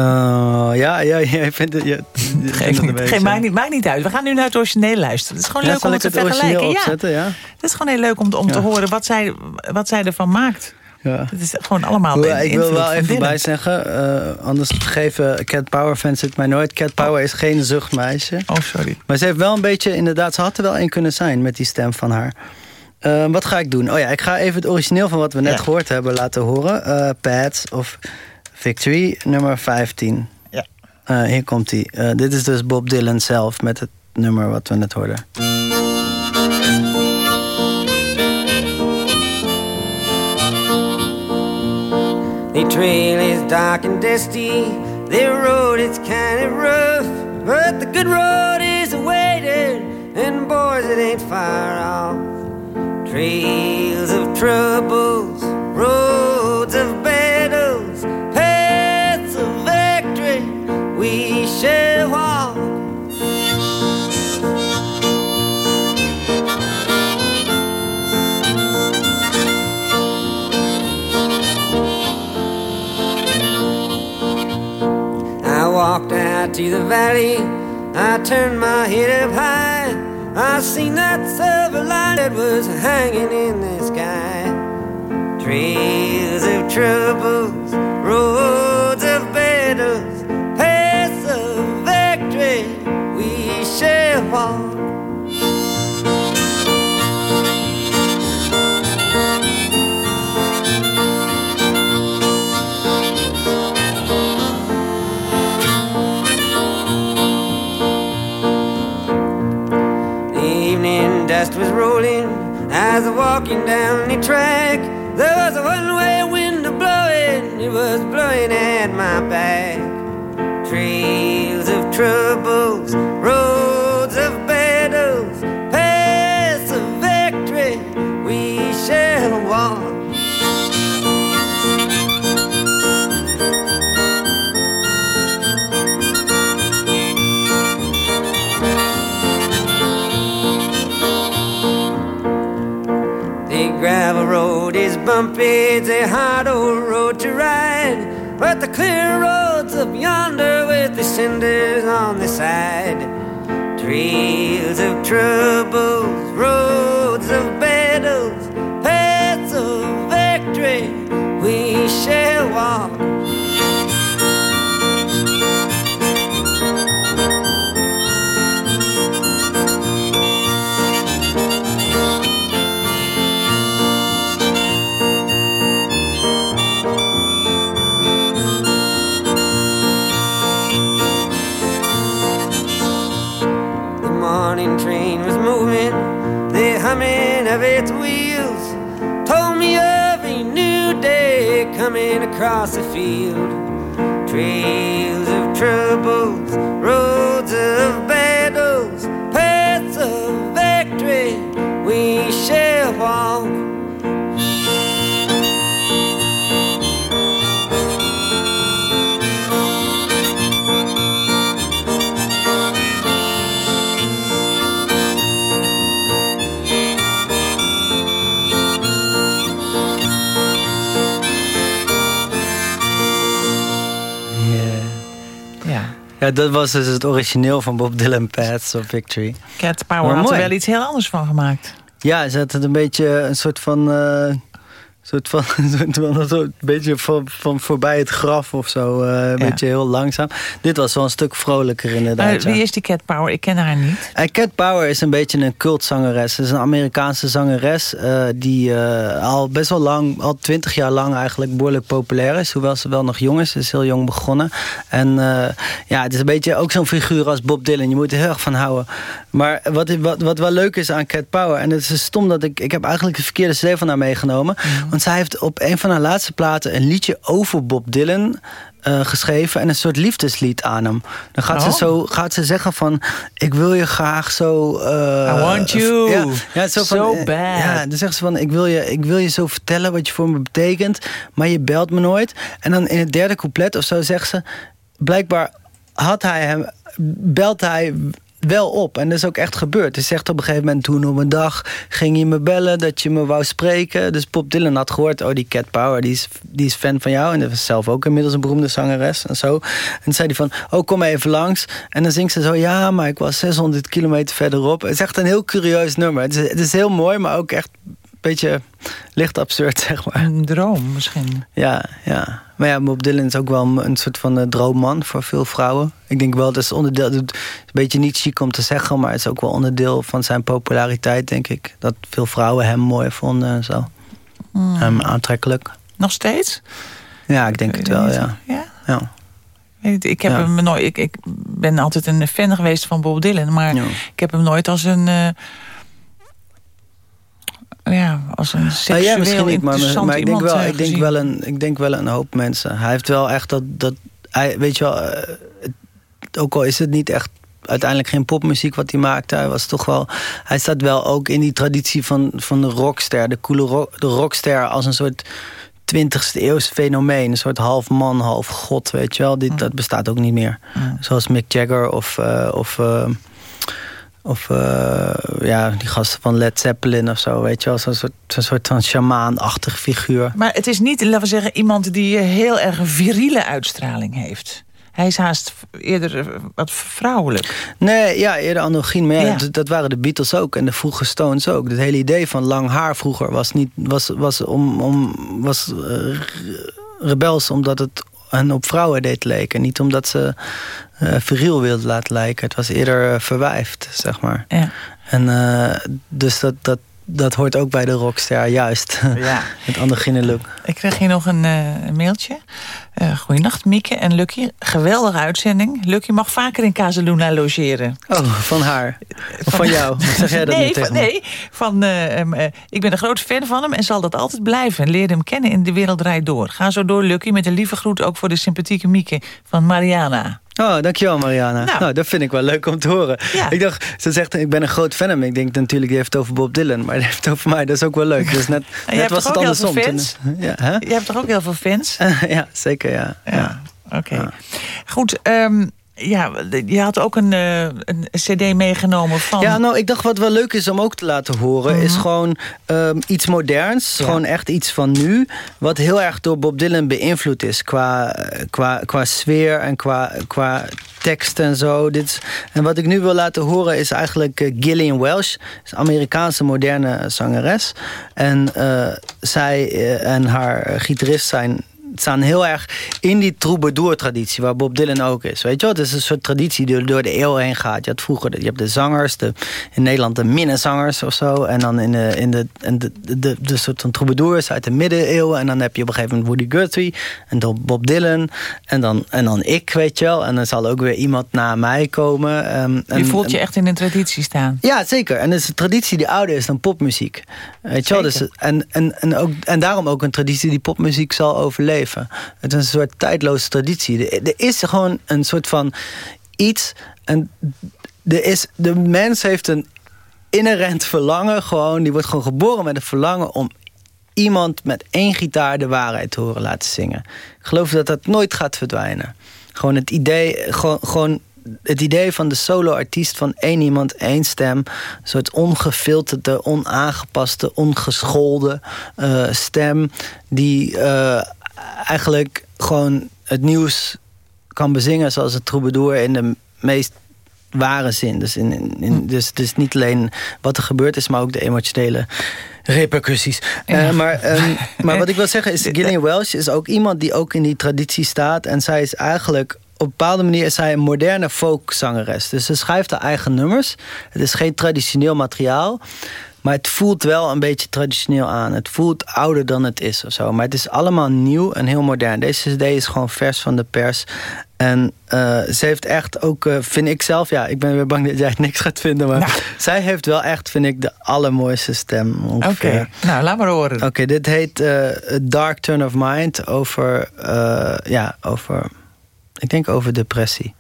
ja, ja, jij vindt het... Ja, Geef niet, geen, maakt, niet, maakt niet uit. We gaan nu naar het origineel luisteren. Het is gewoon ja, leuk om het te vergelijken. Opzetten, ja. Het is gewoon heel leuk om, te, om te horen wat zij, wat zij ervan maakt. Ja. Het is gewoon allemaal Hoe, Ik wil wel even bij zeggen, uh, anders geven Cat Power fans het mij nooit. Cat Power oh. is geen zuchtmeisje. Oh, sorry. Maar ze heeft wel een beetje, inderdaad, ze had er wel een kunnen zijn met die stem van haar. Uh, wat ga ik doen? Oh ja, ik ga even het origineel van wat we net ja. gehoord hebben laten horen. Uh, Pads of Victory, nummer 15. Ja. hier komt die. dit is dus Bob Dylan zelf met het nummer wat we net hoorden. The trail is dark and dusty. The road is kind of rough, but the good road is awaiting, and boys, it ain't far off. Trails of troubles, roads walked out to the valley. I turned my head up high. I seen that silver light that was hanging in the sky. Trails of troubles, roads of battles, paths of victory. We shall walk. Dust was rolling as I walking down the track. There was a one-way window blowing, it was blowing at my back. Trails of troubles, roads of battles, paths of victory we shall walk. Bumpy, it's a hard old road to ride. But the clear roads up yonder with the cinders on the side. Trails of troubles, roads of battles, paths of victory we shall walk. Coming across the field. Trails of troubles, roads of battles, paths of victory we shall walk. Ja, dat was dus het origineel van Bob Dylan, Paths of Victory. Cat Power had er wel iets heel anders van gemaakt. Ja, ze had het een beetje een soort van... Uh, soort van, een beetje van, van voorbij het graf of zo. Uh, een beetje heel langzaam. Dit was wel een stuk vrolijker inderdaad. wie is die Cat Power? Ik ken haar niet. Uh, Cat Power is een beetje een cultzangeres. Ze is een Amerikaanse zangeres uh, die al best wel lang, al twintig jaar lang eigenlijk behoorlijk populair is. Hoewel ze wel nog jong is. Ze is heel jong begonnen. En ja, het is een beetje ook zo'n figuur als Bob Dylan. Je moet er heel erg van houden. Maar wat, wat, wat wel leuk is aan Cat Power... en het is stom dat ik... Ik heb eigenlijk de verkeerde cd van haar meegenomen. Mhm. Want zij heeft op een van haar laatste platen... een liedje over Bob Dylan uh, geschreven en een soort liefdeslied aan hem. Dan gaat, ze, oh. zo, gaat ze zeggen van... ik wil je graag zo... Uh, I want you ja, ja, zo van, so bad. Ja, dan zegt ze van... Ik wil, je, ik wil je zo vertellen wat je voor me betekent... maar je belt me nooit. En dan in het derde couplet of zo zegt ze... blijkbaar had hij hem... belt hij wel op. En dat is ook echt gebeurd. Hij zegt op een gegeven moment toen op een dag ging je me bellen dat je me wou spreken. Dus Bob Dylan had gehoord, oh die Cat Power, die is, die is fan van jou. En dat is zelf ook inmiddels een beroemde zangeres en zo. En zei hij van, oh kom even langs. En dan zingt ze zo, ja, maar ik was 600 kilometer verderop. Het is echt een heel curieus nummer. Het is, het is heel mooi, maar ook echt beetje licht absurd, zeg maar. Een droom misschien. Ja, ja. Maar ja, Bob Dylan is ook wel een soort van uh, droomman voor veel vrouwen. Ik denk wel, dat is onderdeel... Het is een beetje niet chic om te zeggen... maar het is ook wel onderdeel van zijn populariteit, denk ik. Dat veel vrouwen hem mooi vonden en zo. Hem aantrekkelijk. Nog steeds? Ja, ik denk het wel, ja. Ja? ja. Ik, heb hem nooit, ik, ik ben altijd een fan geweest van Bob Dylan... maar ik heb hem nooit als een... Uh, ja, als een seksueel ja, misschien niet, maar, maar ik, denk wel, ik, denk wel een, ik denk wel een hoop mensen. Hij heeft wel echt dat... dat hij, weet je wel, uh, ook al is het niet echt uiteindelijk geen popmuziek wat hij maakte. Hij was toch wel. Hij staat wel ook in die traditie van, van de rockster, de coole rock, de rockster als een soort 20e eeuws fenomeen. Een soort half man, half god, weet je wel. Dit, Dat bestaat ook niet meer. Zoals Mick Jagger of. Uh, of uh, of uh, ja, die gasten van Led Zeppelin of zo, weet je wel. Zo'n soort, zo soort van shamaanachtig figuur. Maar het is niet, laten we zeggen, iemand die heel erg een viriele uitstraling heeft. Hij is haast eerder eh, wat vrouwelijk. Nee, ja, eerder androgyn. Maar ja, Dat, waren de Beatles ook en de vroege Stones ook. Het hele idee van lang haar vroeger was, niet, was, was, om, om, was uh, rebels... omdat het hen op vrouwen deed lijken. Niet omdat ze uh, viriel wilde laten lijken. Het was eerder uh, verwijfd, zeg maar. Ja. En uh, dus dat, dat, dat hoort ook bij de rockster, juist. Ja. Het androgyne look. Ik kreeg hier nog een, uh, mailtje. Uh, goeienacht, Mieke en Lucky. Geweldige uitzending. Lucky mag vaker in Casaluna logeren. Oh, van haar? Of van, jou? zeg jij dat nee, niet tegen Nee, van, uh, ik ben een grote fan van hem en zal dat altijd blijven. Leerde hem kennen in De Wereld Draait Door. Ga zo door, Lucky, met een lieve groet ook voor de sympathieke Mieke van Mariana. Oh, dankjewel Mariana. Nou. nou, dat vind ik wel leuk om te horen. Ik dacht, ze zegt, ik ben een groot fan hem. Ik denk natuurlijk, die heeft het over Bob Dylan. Maar die heeft het over mij, dat is ook wel leuk. Dus net, net was het andersom. Fans? Ja, hè? Je hebt toch ook heel veel fans? ja, zeker, ja. ja. Oké. Goed, um, ja, je had ook een, uh, een cd meegenomen van... Ja, nou, ik dacht wat wel leuk is om ook te laten horen... is mhm. gewoon um, iets moderns, gewoon echt iets van nu... wat heel erg door Bob Dylan beïnvloed is... qua, qua, qua sfeer en qua, qua tekst en zo. Dit en wat ik nu wil laten horen is eigenlijk uh, Gillian Welsh. Is Amerikaanse moderne zangeres. En uh, zij en haar gitarist zijn staan heel erg in die troubadour-traditie... waar Bob Dylan ook is. Weet je wel? Het is een soort traditie die door de eeuw heen gaat. Je had vroeger je hebt de zangers, de, in Nederland de minnezangers of zo. En dan in de, in de, de, de, de, soort van troubadours uit de middeleeuwen. En dan heb je op een gegeven moment Woody Guthrie en dan Bob Dylan. En dan, en dan ik, weet je wel. En dan zal ook weer iemand na mij komen. Um, je voelt je echt in een traditie staan. Ja, zeker. En het is een traditie die ouder is dan popmuziek. Weet je wel? Dus, en, en, en, ook, en daarom ook een traditie die popmuziek zal overleven. Het is een soort tijdloze traditie. Er is gewoon een soort van iets... En er is, de mens heeft een inherent verlangen gewoon. Die wordt gewoon geboren met een verlangen om iemand met één gitaar de waarheid te horen laten zingen. Ik geloof dat dat nooit gaat verdwijnen. Gewoon het idee, gewoon, gewoon het idee van de solo-artiest van één iemand, één stem. Een soort ongefilterde, onaangepaste, ongeschoolde uh, stem. Die uh, eigenlijk gewoon het nieuws kan bezingen... zoals het troubadour in de meest ware zin. Dus, in, in, hm. dus, dus niet alleen wat er gebeurd is... maar ook de emotionele repercussies. Uh, maar, um, maar wat ik wil zeggen is... Gillian Welsh is ook iemand die ook in die traditie staat... en zij is eigenlijk op een bepaalde manier is zij een moderne folkzangeres. Dus ze schrijft haar eigen nummers. Het is geen traditioneel materiaal. Maar het voelt wel een beetje traditioneel aan. Het voelt ouder dan het is of zo. Maar het is allemaal nieuw en heel modern. Deze cd is gewoon vers van de pers. En uh, ze heeft echt ook, uh, vind ik zelf... ja, ik ben weer bang dat jij het niks gaat vinden... maar nou. zij heeft wel echt, vind ik, de allermooiste stem. Oké, nou, laat maar horen. Oké, dit heet uh, Dark Turn of Mind... over, ja, over... ik denk over depressie.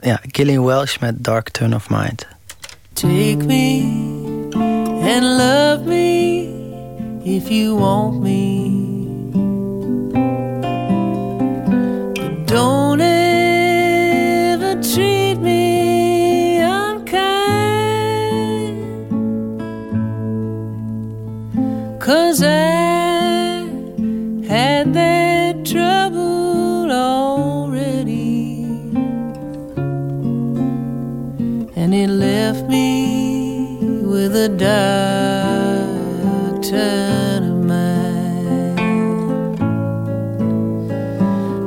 ja, Killing Welsh met Dark Turn of Mind. Take me and love me if you want me. But don't ever treat me unkind. Cause I had that trouble already. And it left me a dark turn of mind.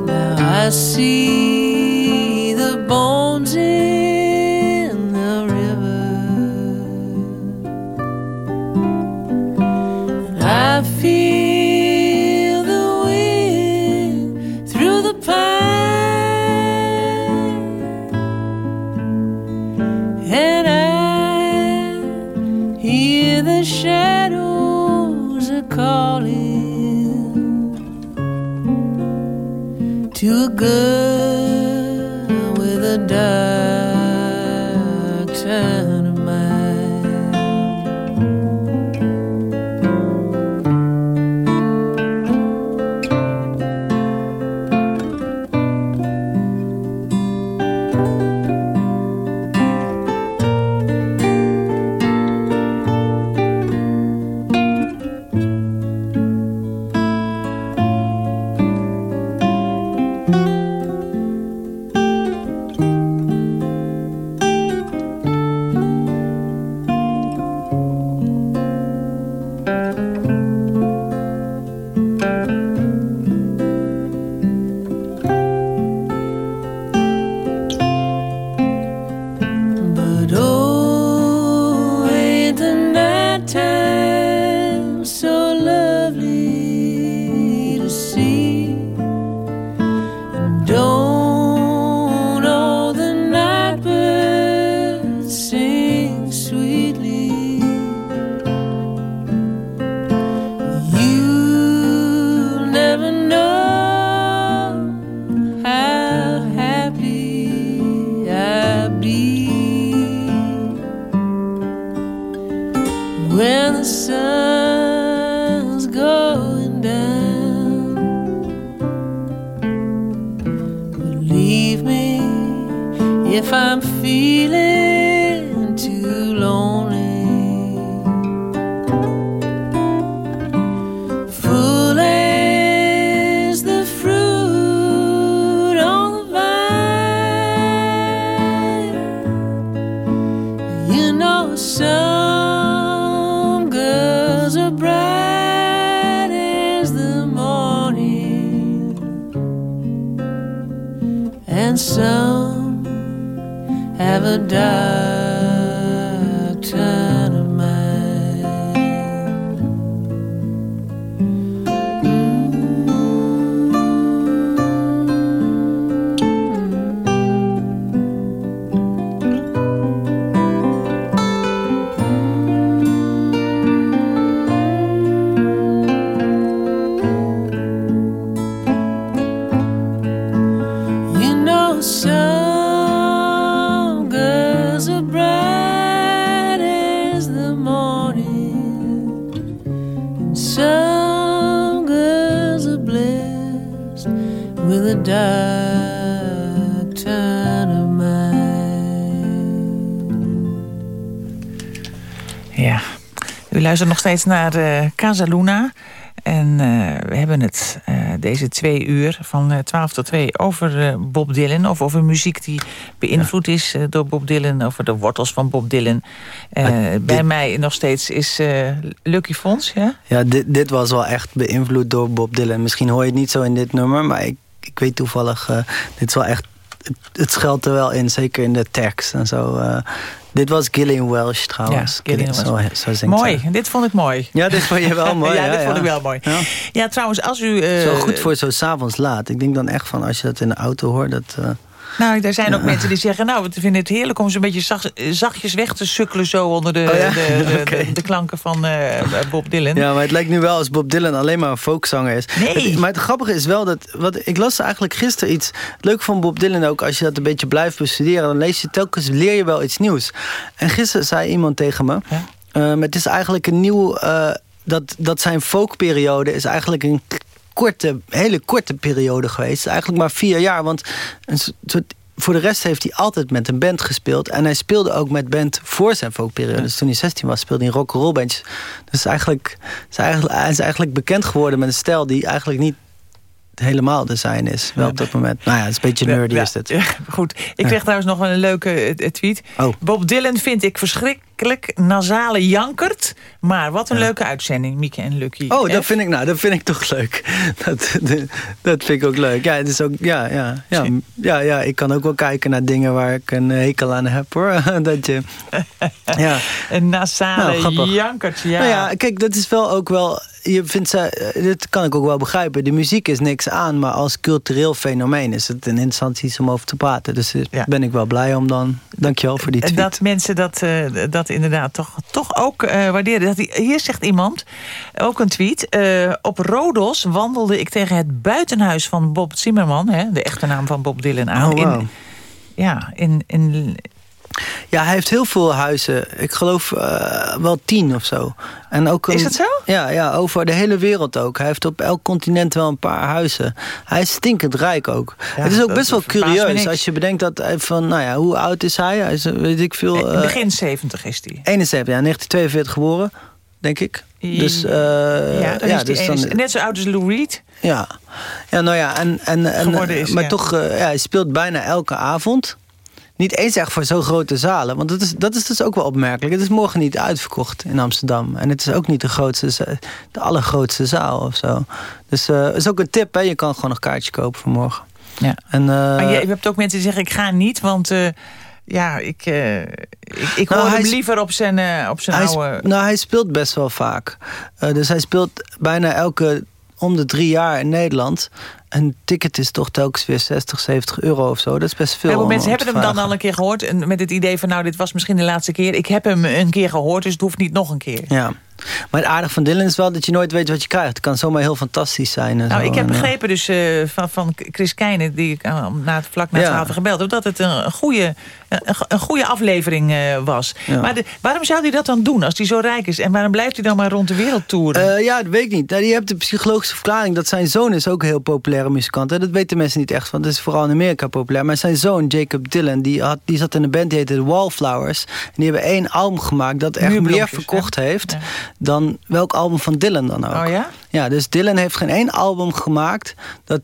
Now I see to a u luistert nog steeds naar eh Casa Luna. En eh, we hebben het eh, deze twee uur van eh, 12 tot 2 over Bob Dylan. Of over muziek die beïnvloed is door Bob Dylan. Over de wortels van Bob Dylan. Eh, bij mij nog steeds is Lucky Fons. Ja? Ja, dit, dit was wel echt beïnvloed door Bob Dylan. Misschien hoor je het niet zo in dit nummer, maar ik, ik weet toevallig... dit is wel echt... Het, het schuilt er wel in, zeker in de tekst en zo. Eh. dit was Gillian Welsh trouwens. Ja, Gillian Zo, Welsh. zo zingt Mooi, dit vond ik mooi. Ja, dit vond je wel mooi. ja, ja, dit vond ik wel mooi. Ja. Ja, trouwens, als u... eh, Zo goed voor zo s'avonds laat. Ik denk dan echt van als je dat in de auto hoort... Dat, eh, Nou, er zijn ook mensen die zeggen... nou, we vinden het heerlijk om zo'n beetje zacht- zachtjes weg te sukkelen... zo onder de, Oh ja? de, de, de, de klanken van eh, Bob Dylan. Ja, maar het lijkt nu wel als Bob Dylan alleen maar een folkzanger is. Nee. Het- maar het grappige is wel dat... Wat, ik las eigenlijk gisteren iets... Het leuke van Bob Dylan ook, als je dat een beetje blijft bestuderen... dan lees je telkens, leer je wel iets nieuws. En gisteren zei iemand tegen me... Ja? het is eigenlijk een nieuw... eh, dat, dat zijn folkperiode is eigenlijk een korte, hele korte periode geweest. Eigenlijk maar vier jaar, want een soort voor de rest heeft hij altijd met een band gespeeld. En hij speelde ook met band voor zijn folkperiode. Dus toen hij 16 was, speelde hij in rock'n'roll bandjes. Dus eigenlijk, is eigenlijk, hij is eigenlijk bekend geworden met een stijl die eigenlijk niet helemaal de zijn is. Wel op dat moment. Nou ja, het is een beetje nerdy is dit. ja, goed. Ik kreeg trouwens nog een leuke eh, tweet. Oh. Bob Dylan vind ik verschrikkelijk nasale jankert. Maar wat een leuke uitzending, Mieke en Lucky. Oh, dat vind ik, nou, dat vind ik toch leuk. Dat, dat vind ik ook leuk. Ja, het is ook, ja, ja, ja, ja, ja, ik kan ook wel kijken naar dingen waar ik een hekel aan heb, hoor. Dat je, ja. Een nasale Nou, jankert, ja. Nou ja, kijk, dat is wel ook wel. Je vindt ze, eh, dit kan ik ook wel begrijpen. De muziek is niks aan, maar als cultureel fenomeen is het een interessant iets om over te praten. Dus daar Ja. ben ik wel blij om dan. Dankjewel voor die En tweet. dat mensen dat, eh, dat inderdaad toch, toch ook eh, waarderen. Dat, die- hier zegt iemand, ook een tweet. eh, op Rodos wandelde ik tegen het buitenhuis van Bob Zimmerman. Hè, de echte naam van Bob Dylan aan. Oh, wow. in, ja, in, in, Ja, hij heeft heel veel huizen. Ik geloof eh, wel tien of zo. En ook een- Is dat zo? Ja, ja, over de hele wereld ook. Hij heeft op elk continent wel een paar huizen. Hij is stinkend rijk ook. Ja, het is ook best wel curieus als je bedenkt dat hij van, nou ja, hoe oud is hij? Hij is, eh, weet ik veel, in eh, begin 70 is die. 71, ja, 1942 geboren, denk ik. Dus, eh, ja, dan is die dus dan- ene- net zo oud als Lou Reed. ja, ja nou ja, en, en, en, is, maar ja. toch, eh, ja, hij speelt bijna elke avond. Niet eens echt voor zo'n grote zalen. Want dat is, dat is dus ook wel opmerkelijk. Het is morgen niet uitverkocht in Amsterdam. En het is ook niet de, grootste, de allergrootste zaal of zo. Dus eh is ook een tip, hè. Je kan gewoon nog kaartje kopen voor morgen. Ja. En, eh, Maar je, je hebt ook mensen die zeggen, ik ga niet, want... eh, ja, ik, eh, ik, ik Nou, hoor hem liever op zijn, op zijn hij, oude... nou, hij speelt best wel vaak. Dus hij speelt bijna elke om de drie jaar in Nederland. Een ticket is toch telkens weer 60, 70 euro of zo. Dat is best veel. Mensen hebben hem dan al een keer gehoord. En met het idee van, nou, dit was misschien de laatste keer. Ik heb hem een keer gehoord, dus het hoeft niet nog een keer. Ja. Maar het aardige van Dylan is wel dat je nooit weet wat je krijgt. Het kan zomaar heel fantastisch zijn. En nou, zo. ik heb En, begrepen dus uh, van, van Chris Keijnen... die ik uh, na het, vlak na het ja. gebeld heb... dat het een goede, een, een goede aflevering uh, was. Ja. Maar de, waarom zou hij dat dan doen als hij zo rijk is? En waarom blijft hij dan maar rond de wereld toeren? ja, dat weet ik niet. Nou, je hebt de psychologische verklaring dat zijn zoon is ook een heel populaire muzikant. Hè? Dat weten mensen niet echt, want het is vooral in Amerika populair. Maar zijn zoon, Jacob Dylan, die, had, die zat in een band die heette The Wallflowers. En die hebben één album gemaakt dat echt meer verkocht hè? heeft... Ja. dan welk album van Dylan dan ook. Oh ja? Ja, dus Dylan heeft geen één album gemaakt... dat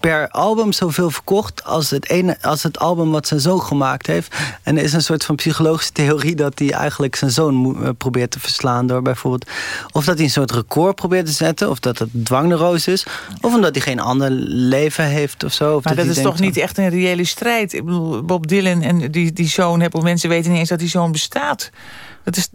per album zoveel verkocht als het, ene, als het album wat zijn zoon gemaakt heeft. En er is een soort van psychologische theorie dat hij eigenlijk zijn zoon uh, probeert te verslaan door bijvoorbeeld... of dat hij een soort record probeert te zetten, of dat het dwangneroos is... of omdat hij geen ander leven heeft of zo. Of maar dat, dat is toch niet echt een reële strijd? Ik bedoel, Bob Dylan en die, die zoon hebben... mensen weten niet eens dat die zoon bestaat. Dat is,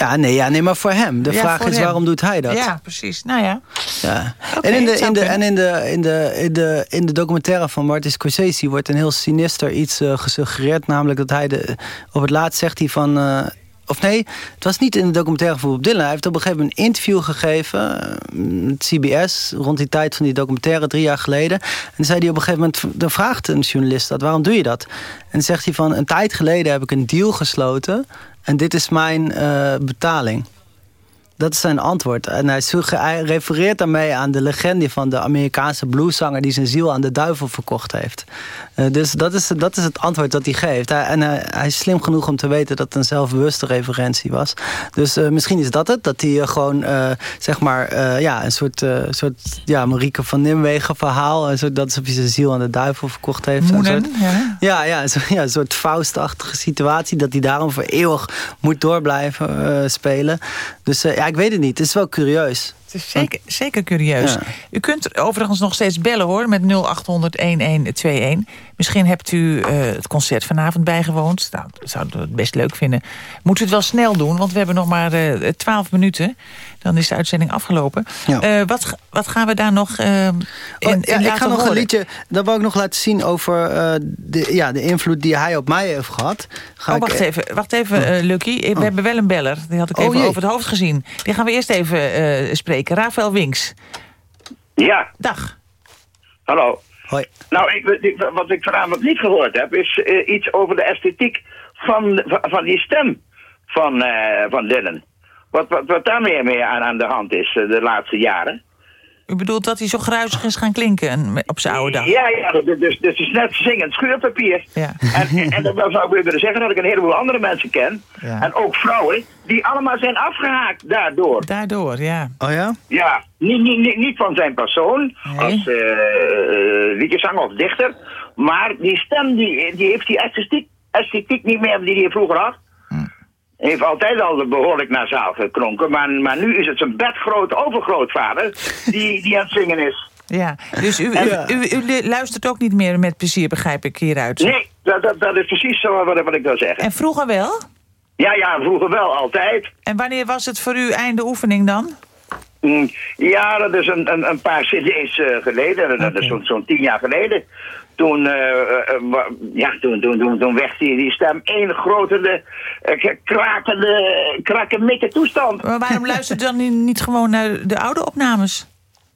ja, nee, ja, nee, maar voor hem. De ja, vraag is, hem. waarom doet hij dat? Ja, precies. Nou ja. ja. Okay, en in de, in de, en in de, in, de, in, de, in de documentaire van Martin Scorsese... wordt een heel sinister iets uh, gesuggereerd. Namelijk dat hij de, op het laatst zegt hij van... Uh, of nee, het was niet in de documentaire van Bob Dylan. Hij heeft op een gegeven moment een interview gegeven... met CBS, rond die tijd van die documentaire, drie jaar geleden. En dan zei hij op een gegeven moment... dan vraagt een journalist dat, waarom doe je dat? En dan zegt hij van, een tijd geleden heb ik een deal gesloten... en dit is mijn uh, betaling. Dat is zijn antwoord. En hij, hij, refereert daarmee aan de legende van de Amerikaanse blueszanger... die zijn ziel aan de duivel verkocht heeft. Uh, dus dat is, dat is het antwoord dat hij geeft. Hij, en hij, hij, is slim genoeg om te weten dat het een zelfbewuste referentie was. Dus uh, misschien is dat het. Dat hij gewoon, zeg maar, ja, een soort, soort ja, Marieke van Nimwegen verhaal... Een soort, dat is of hij zijn ziel aan de duivel verkocht heeft. Een soort, ja. Ja, ja, zo, ja, een soort faustachtige situatie... dat hij daarom voor eeuwig moet door blijven spelen. Dus ja, ik weet het niet. Het is wel curieus. Het is zeker, zeker curieus. Ja. U kunt overigens nog steeds bellen hoor, met 0800-1121. Misschien hebt u uh, het concert vanavond bijgewoond. Nou, dat zouden we het best leuk vinden. Moet u het wel snel doen, want we hebben nog maar uh, 12 minuten. Dan is de uitzending afgelopen. Ja. Uh, wat, wat gaan we daar nog in, oh, ja, in Ik ga nog horen? een liedje, dat wil ik nog laten zien over de, ja, de invloed die hij op mij heeft gehad. Ga oh, ik, wacht even, wacht even oh. Lucky. We hebben wel een beller. Die had ik even oh, over het hoofd gezien. Die gaan we eerst even spreken. Rafael Winks. Ja. Dag. Hallo. Hoi. Nou, ik, ik, wat ik vanavond niet gehoord heb, is uh, iets over de esthetiek van, van, die stem van, uh, van Dylan. Wat, wat, wat daarmee mee aan, aan de hand is uh, de laatste jaren. U bedoelt dat hij zo gruizig is gaan klinken op zijn oude dag? Ja, ja dus, dus, dus het is net zingend schuurpapier. Ja. En, en dan zou ik willen zeggen dat ik een heleboel andere mensen ken, ja. en ook vrouwen, die allemaal zijn afgehaakt daardoor. Daardoor, ja. Oh ja? Ja, niet, niet, niet, niet van zijn persoon, Nee. als uh, liedjeszanger of dichter, maar die stem, die, die heeft die esthetiek, esthetiek niet meer die hij vroeger had. Hij heeft altijd al behoorlijk nasaal geklonken, maar, maar nu is het zijn bedgroot overgrootvader die, die aan het zingen is. Ja, dus u, u, u, u, luistert ook niet meer met plezier, begrijp ik hieruit? Nee, dat, dat, dat is precies zo wat, wat ik wil zeggen. En vroeger wel? Ja, ja, vroeger wel, altijd. En wanneer was het voor u einde oefening dan? Mm, ja, dat is een, een, een paar cd's uh, geleden, dat okay. is zo'n zo tien jaar geleden. Toen, uh, uh, ja, toen, toen, toen, toen werd die, die stem één grote, uh, krakende, krakkemikke toestand. Maar waarom luistert dan niet gewoon naar de oude opnames?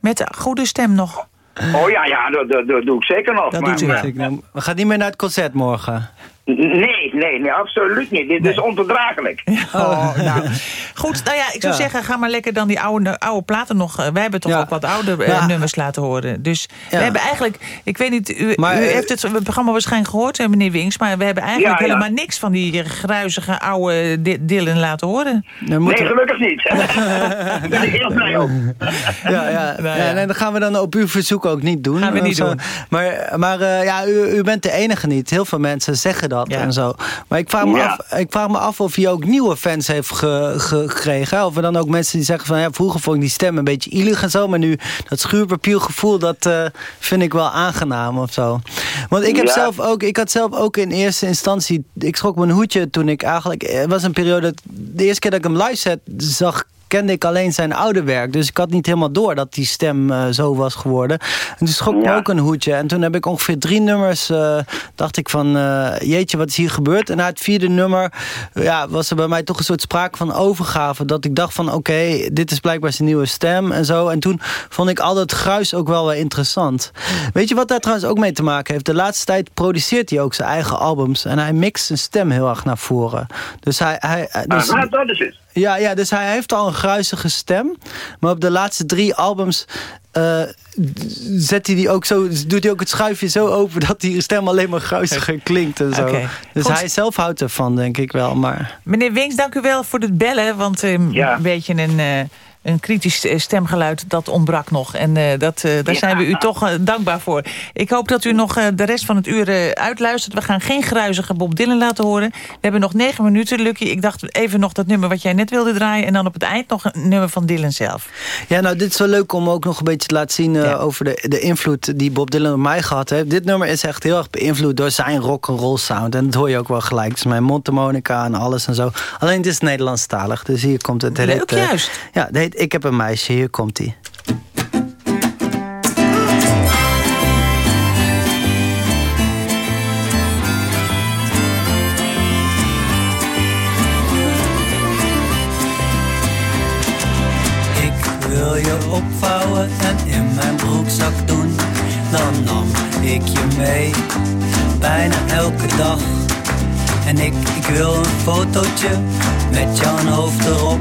Met de goede stem nog? Oh ja, ja, dat, dat, dat doe ik zeker nog. Dat maar, doet u maar, wel. We gaan niet meer naar het concert morgen. Nee, nee, nee, absoluut niet. Dit nee. is onverdraaglijk. Oh, nou. Goed, nou ja, ik zou ja. zeggen, ga maar lekker dan die oude, oude platen nog... Uh, wij hebben toch ja. ook wat oude ja. nummers laten horen. Dus we hebben eigenlijk, ik weet niet, u, maar, u heeft het programma waarschijnlijk gehoord, meneer Wings... maar we hebben eigenlijk helemaal niks van die gruizige oude Dylan laten horen. Nee, gelukkig niet. Daar ben ik heel blij op. ja, ja. Nou, ja. En dat gaan we dan op uw verzoek ook niet doen. Gaan we niet doen. Maar, maar ja, u, u bent de enige niet. Heel veel mensen zeggen dat ja. en zo. Maar ik vraag, me Ja. af, ik vraag me af of hij ook nieuwe fans heeft ge- ge- gekregen. Of er dan ook mensen die zeggen van... Ja, vroeger vond ik die stem een beetje ielig en zo... maar nu dat schuurpapiergevoel, dat eh, vind ik wel aangenaam of zo. Want ik, heb Ja. zelf ook, ik had zelf ook in eerste instantie... Ik schrok mijn hoedje toen ik eigenlijk... Het was een periode... De eerste keer dat ik hem live zag kende ik alleen zijn oude werk. Dus ik had niet helemaal door dat die stem uh, zo was geworden. En toen schrok me ook een hoedje. En toen heb ik ongeveer drie nummers... Uh, dacht ik van, jeetje, wat is hier gebeurd? En na het vierde nummer ja, was er bij mij toch een soort sprake van overgave. Dat ik dacht van, oké, dit is blijkbaar zijn nieuwe stem en zo. En toen vond ik al dat gruis ook wel wel interessant. Weet je wat daar trouwens ook mee te maken heeft? De laatste tijd produceert hij ook zijn eigen albums. En hij mixt zijn stem heel erg naar voren. Dus hij... hij dus, ah, dat is het. Ja, ja, dus hij heeft al een gruizige stem. Maar op de laatste drie albums uh, zet hij die ook zo, doet hij ook het schuifje zo open dat die stem alleen maar gruiziger klinkt en zo. Dus hij zelf houdt ervan, denk ik wel. Maar... Meneer Winks, dank u wel voor het bellen. Want uh, ja. een beetje een... Uh, een kritisch eh, stemgeluid, dat ontbrak nog. En uh, dat, uh, daar zijn we u toch uh, dankbaar voor. Ik hoop dat u nog de rest van het uur uitluistert. We gaan geen gruizige Bob Dylan laten horen. We hebben nog negen minuten, Lucky. Ik dacht even nog dat nummer wat jij net wilde draaien... en dan op het eind nog een nummer van Dylan zelf. Ja, nou, dit is wel leuk om ook nog een beetje te laten zien... Ja. over de, de invloed die Bob Dylan op mij gehad heeft. Dit nummer is echt heel erg beïnvloed door zijn rock and roll sound. En dat hoor je ook wel gelijk. Het is mijn mondharmonica en alles en zo. Alleen het is Nederlandstalig, dus hier komt het... Leuk, heet, juist. Ja, het heet Ik heb een meisje, hier komt hij. Ik wil je opvouwen en in mijn broekzak doen. Dan nam ik je mee, bijna elke dag. En ik, ik wil een fotootje met jouw hoofd erop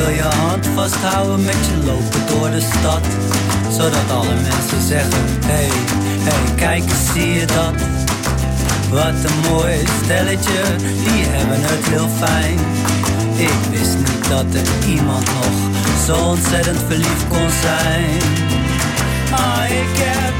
wil je hand vasthouden met je lopen door de stad. Zodat alle mensen zeggen Hey, hey, kijk eens, zie je dat? Wat een mooi stelletje, die hebben het heel fijn. Ik wist niet dat er iemand nog zo ontzettend verliefd kon zijn. Ah, ik heb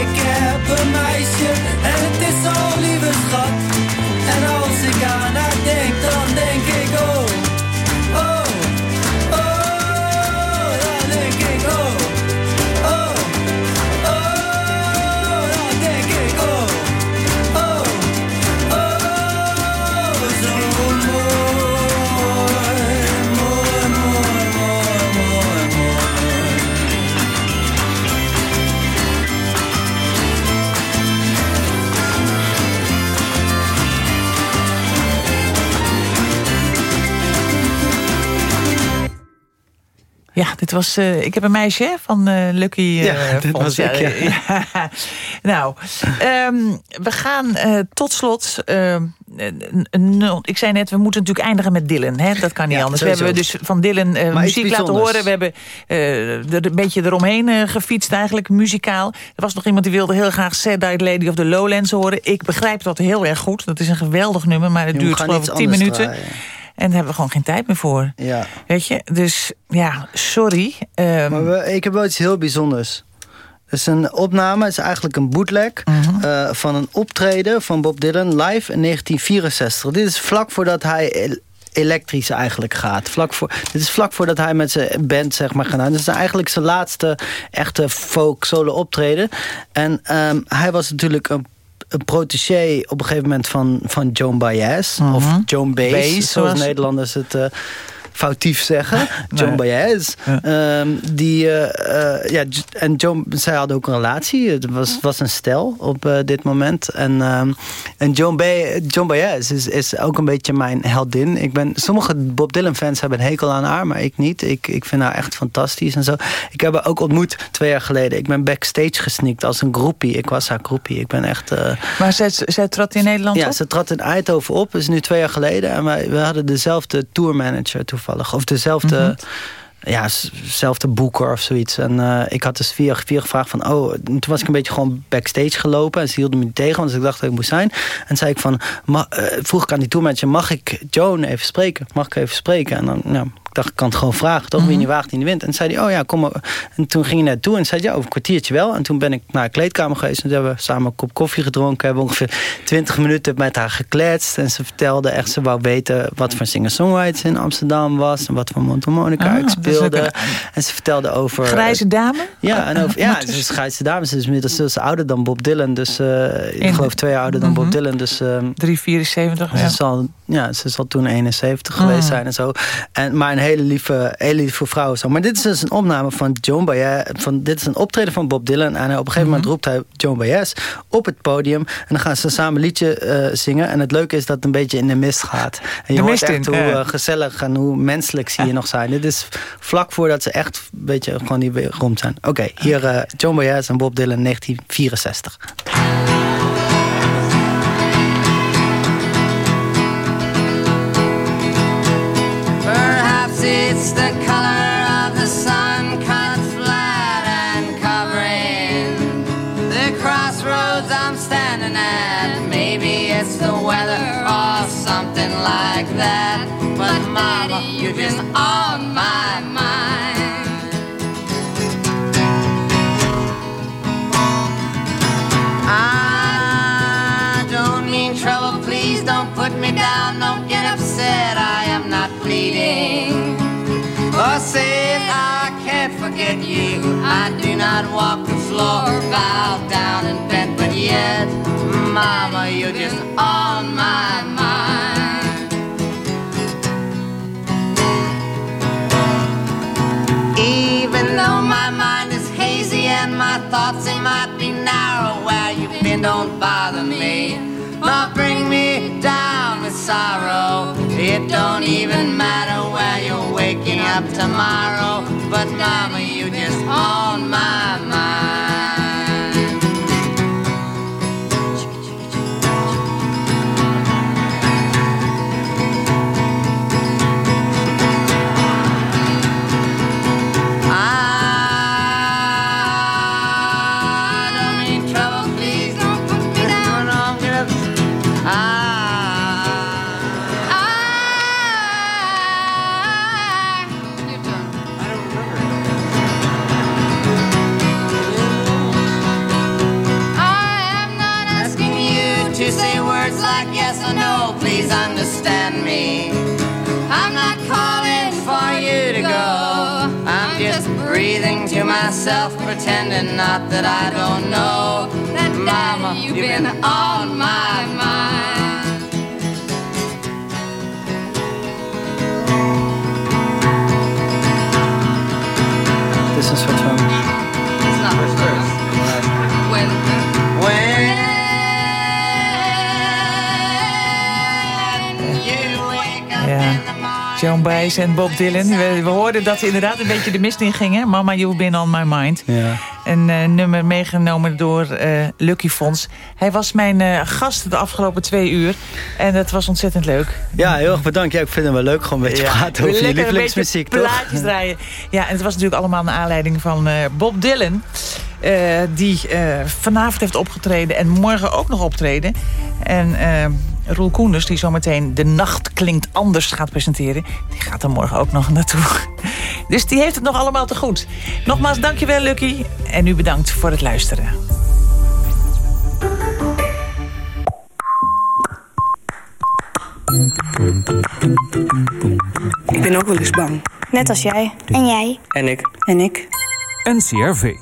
Ik heb een meisje en het is lieve Ja, dit was... Uh, ik heb een meisje van uh, Lucky uh, Ja, dit was ik, ja. ja. nou, um, we gaan tot slot... ik zei net, we moeten natuurlijk eindigen met Dylan. Hè? Dat kan niet ja, anders. We hebben dus van Dylan muziek laten horen. We hebben er een beetje eromheen gefietst eigenlijk, muzikaal. Er was nog iemand die wilde heel graag Sad Lady of the Lowlands horen. Ik begrijp dat heel erg goed. Dat is een geweldig nummer, maar het duurt geloof ik tien minuten. Draaien. En daar hebben we gewoon geen tijd meer voor. Ja. Weet je? Dus ja, sorry. Um... Maar we, ik heb wel iets heel bijzonders. Het is een opname, het is eigenlijk een bootleg... Mhm. eh, van een optreden van Bob Dylan live in 1964. Dit is vlak voordat hij el- elektrisch eigenlijk gaat. Vlak voor, dit is vlak voordat hij met zijn band zeg maar gedaan. Dit is eigenlijk zijn laatste echte folk solo optreden. En ehm, hij was natuurlijk een een protégé op een gegeven moment van, van Joan Baez. Of Joan Baez, Baez, zoals zoals- Nederlanders het eh, foutief zeggen. Nee. Baez. Ehm, die, eh, eh, ja, en Joan, zij hadden ook een relatie. Het was, was een stel op eh, dit moment. En, ehm, en Joan, Ba- Joan Baez is, is ook een beetje mijn heldin. Ik ben, sommige Bob Dylan fans hebben een hekel aan haar, maar ik niet. Ik, ik vind haar echt fantastisch en zo. Ik heb haar ook ontmoet twee jaar geleden. Ik ben backstage gesneakt als een groepie. Ik was haar groepie. Ik ben echt... Maar zij, zij trad in Nederland ja, op? ze trad in Eindhoven op. Dat is nu twee jaar geleden. En wij, we hadden dezelfde tourmanager toevallig. Of dezelfde... Mhm. Ja, zelfde boeker of zoiets. En eh, ik had dus via, via gevraagd van... Oh, en toen was ik een beetje gewoon backstage gelopen. En ze hielden me tegen, want ik dacht dat ik moest zijn. En zei ik van... Ma, eh, vroeg ik aan die tourmanager... Mag ik Joan even spreken? Mag ik even spreken? En dan... Ja, dacht, ik kan het gewoon vragen, toch? Wie niet waagt, die niet wint. En toen zei hij, oh ja, kom maar. En toen ging hij naartoe en zei hij, ja, over een kwartiertje wel. En toen ben ik naar de kleedkamer geweest. En toen hebben we samen een kop koffie gedronken. Hebben ongeveer twintig minuten met haar gekletst. En ze vertelde echt, ze wou weten wat voor singer-songwriters in Amsterdam was. En wat voor mondharmonica Ah, ik speelde. En ze vertelde over... Grijze dame? Ja, en over, ja, ze is grijze dame. Ze is inmiddels ze is ouder dan Bob Dylan. Dus eh, ik In- geloof twee jaar ouder dan Bob Mhm. Dylan. Dus... ehm, 374, ze ja. zal, ja, ze zal toen 71 geweest Mm. zijn en zo. En, maar een hele lieve, hele lieve vrouw. Zo. Maar dit is dus een opname van Joan Baez. Van, dit is een optreden van Bob Dylan. En op een gegeven moment roept hij Joan Baez op het podium. En dan gaan ze samen een liedje eh, zingen. En het leuke is dat het een beetje in de mist gaat. En je De hoort echt in, hoe eh, gezellig en hoe menselijk zie je nog zijn. Dit is vlak voordat ze echt een beetje gewoon niet weer rond zijn. Oké, hier eh, Joan Baez en Bob Dylan 1964. You've been on my mind. I don't mean trouble, please don't put me down, don't get upset, I am not pleading. Or oh, say I can't forget you, I do not walk the floor, bow down and bend, but yet, mama, you're just on my mind. My mind is hazy and my thoughts they might be narrow, where you've been don't bother me, nor bring me down with sorrow. It don't even matter where you're waking up tomorrow, but mama, you just on my mind. En Bob Dylan. We, we hoorden dat ze inderdaad een beetje de mist in gingen. Mama, you've been on my mind. Ja. Een eh, nummer meegenomen door eh, Lucky Fons. Hij was mijn eh, gast de afgelopen twee uur. En dat was ontzettend leuk. Ja, heel erg bedankt. Ja, ik vind het wel leuk gewoon een beetje praten over je lievelingsmuziek, toch? plaatjes draaien. Ja, en het was natuurlijk allemaal naar aanleiding van Bob Dylan. die vanavond heeft opgetreden en morgen ook nog optreden. En Roel Koenders, die zometeen De Nacht Klinkt Anders gaat presenteren... die gaat er morgen ook nog naartoe. Dus die heeft het nog allemaal te goed. Nogmaals, dankjewel Lucky. En u bedankt voor het luisteren. Ik ben ook wel eens bang. Net als jij. En jij. En ik. En ik. NCRV.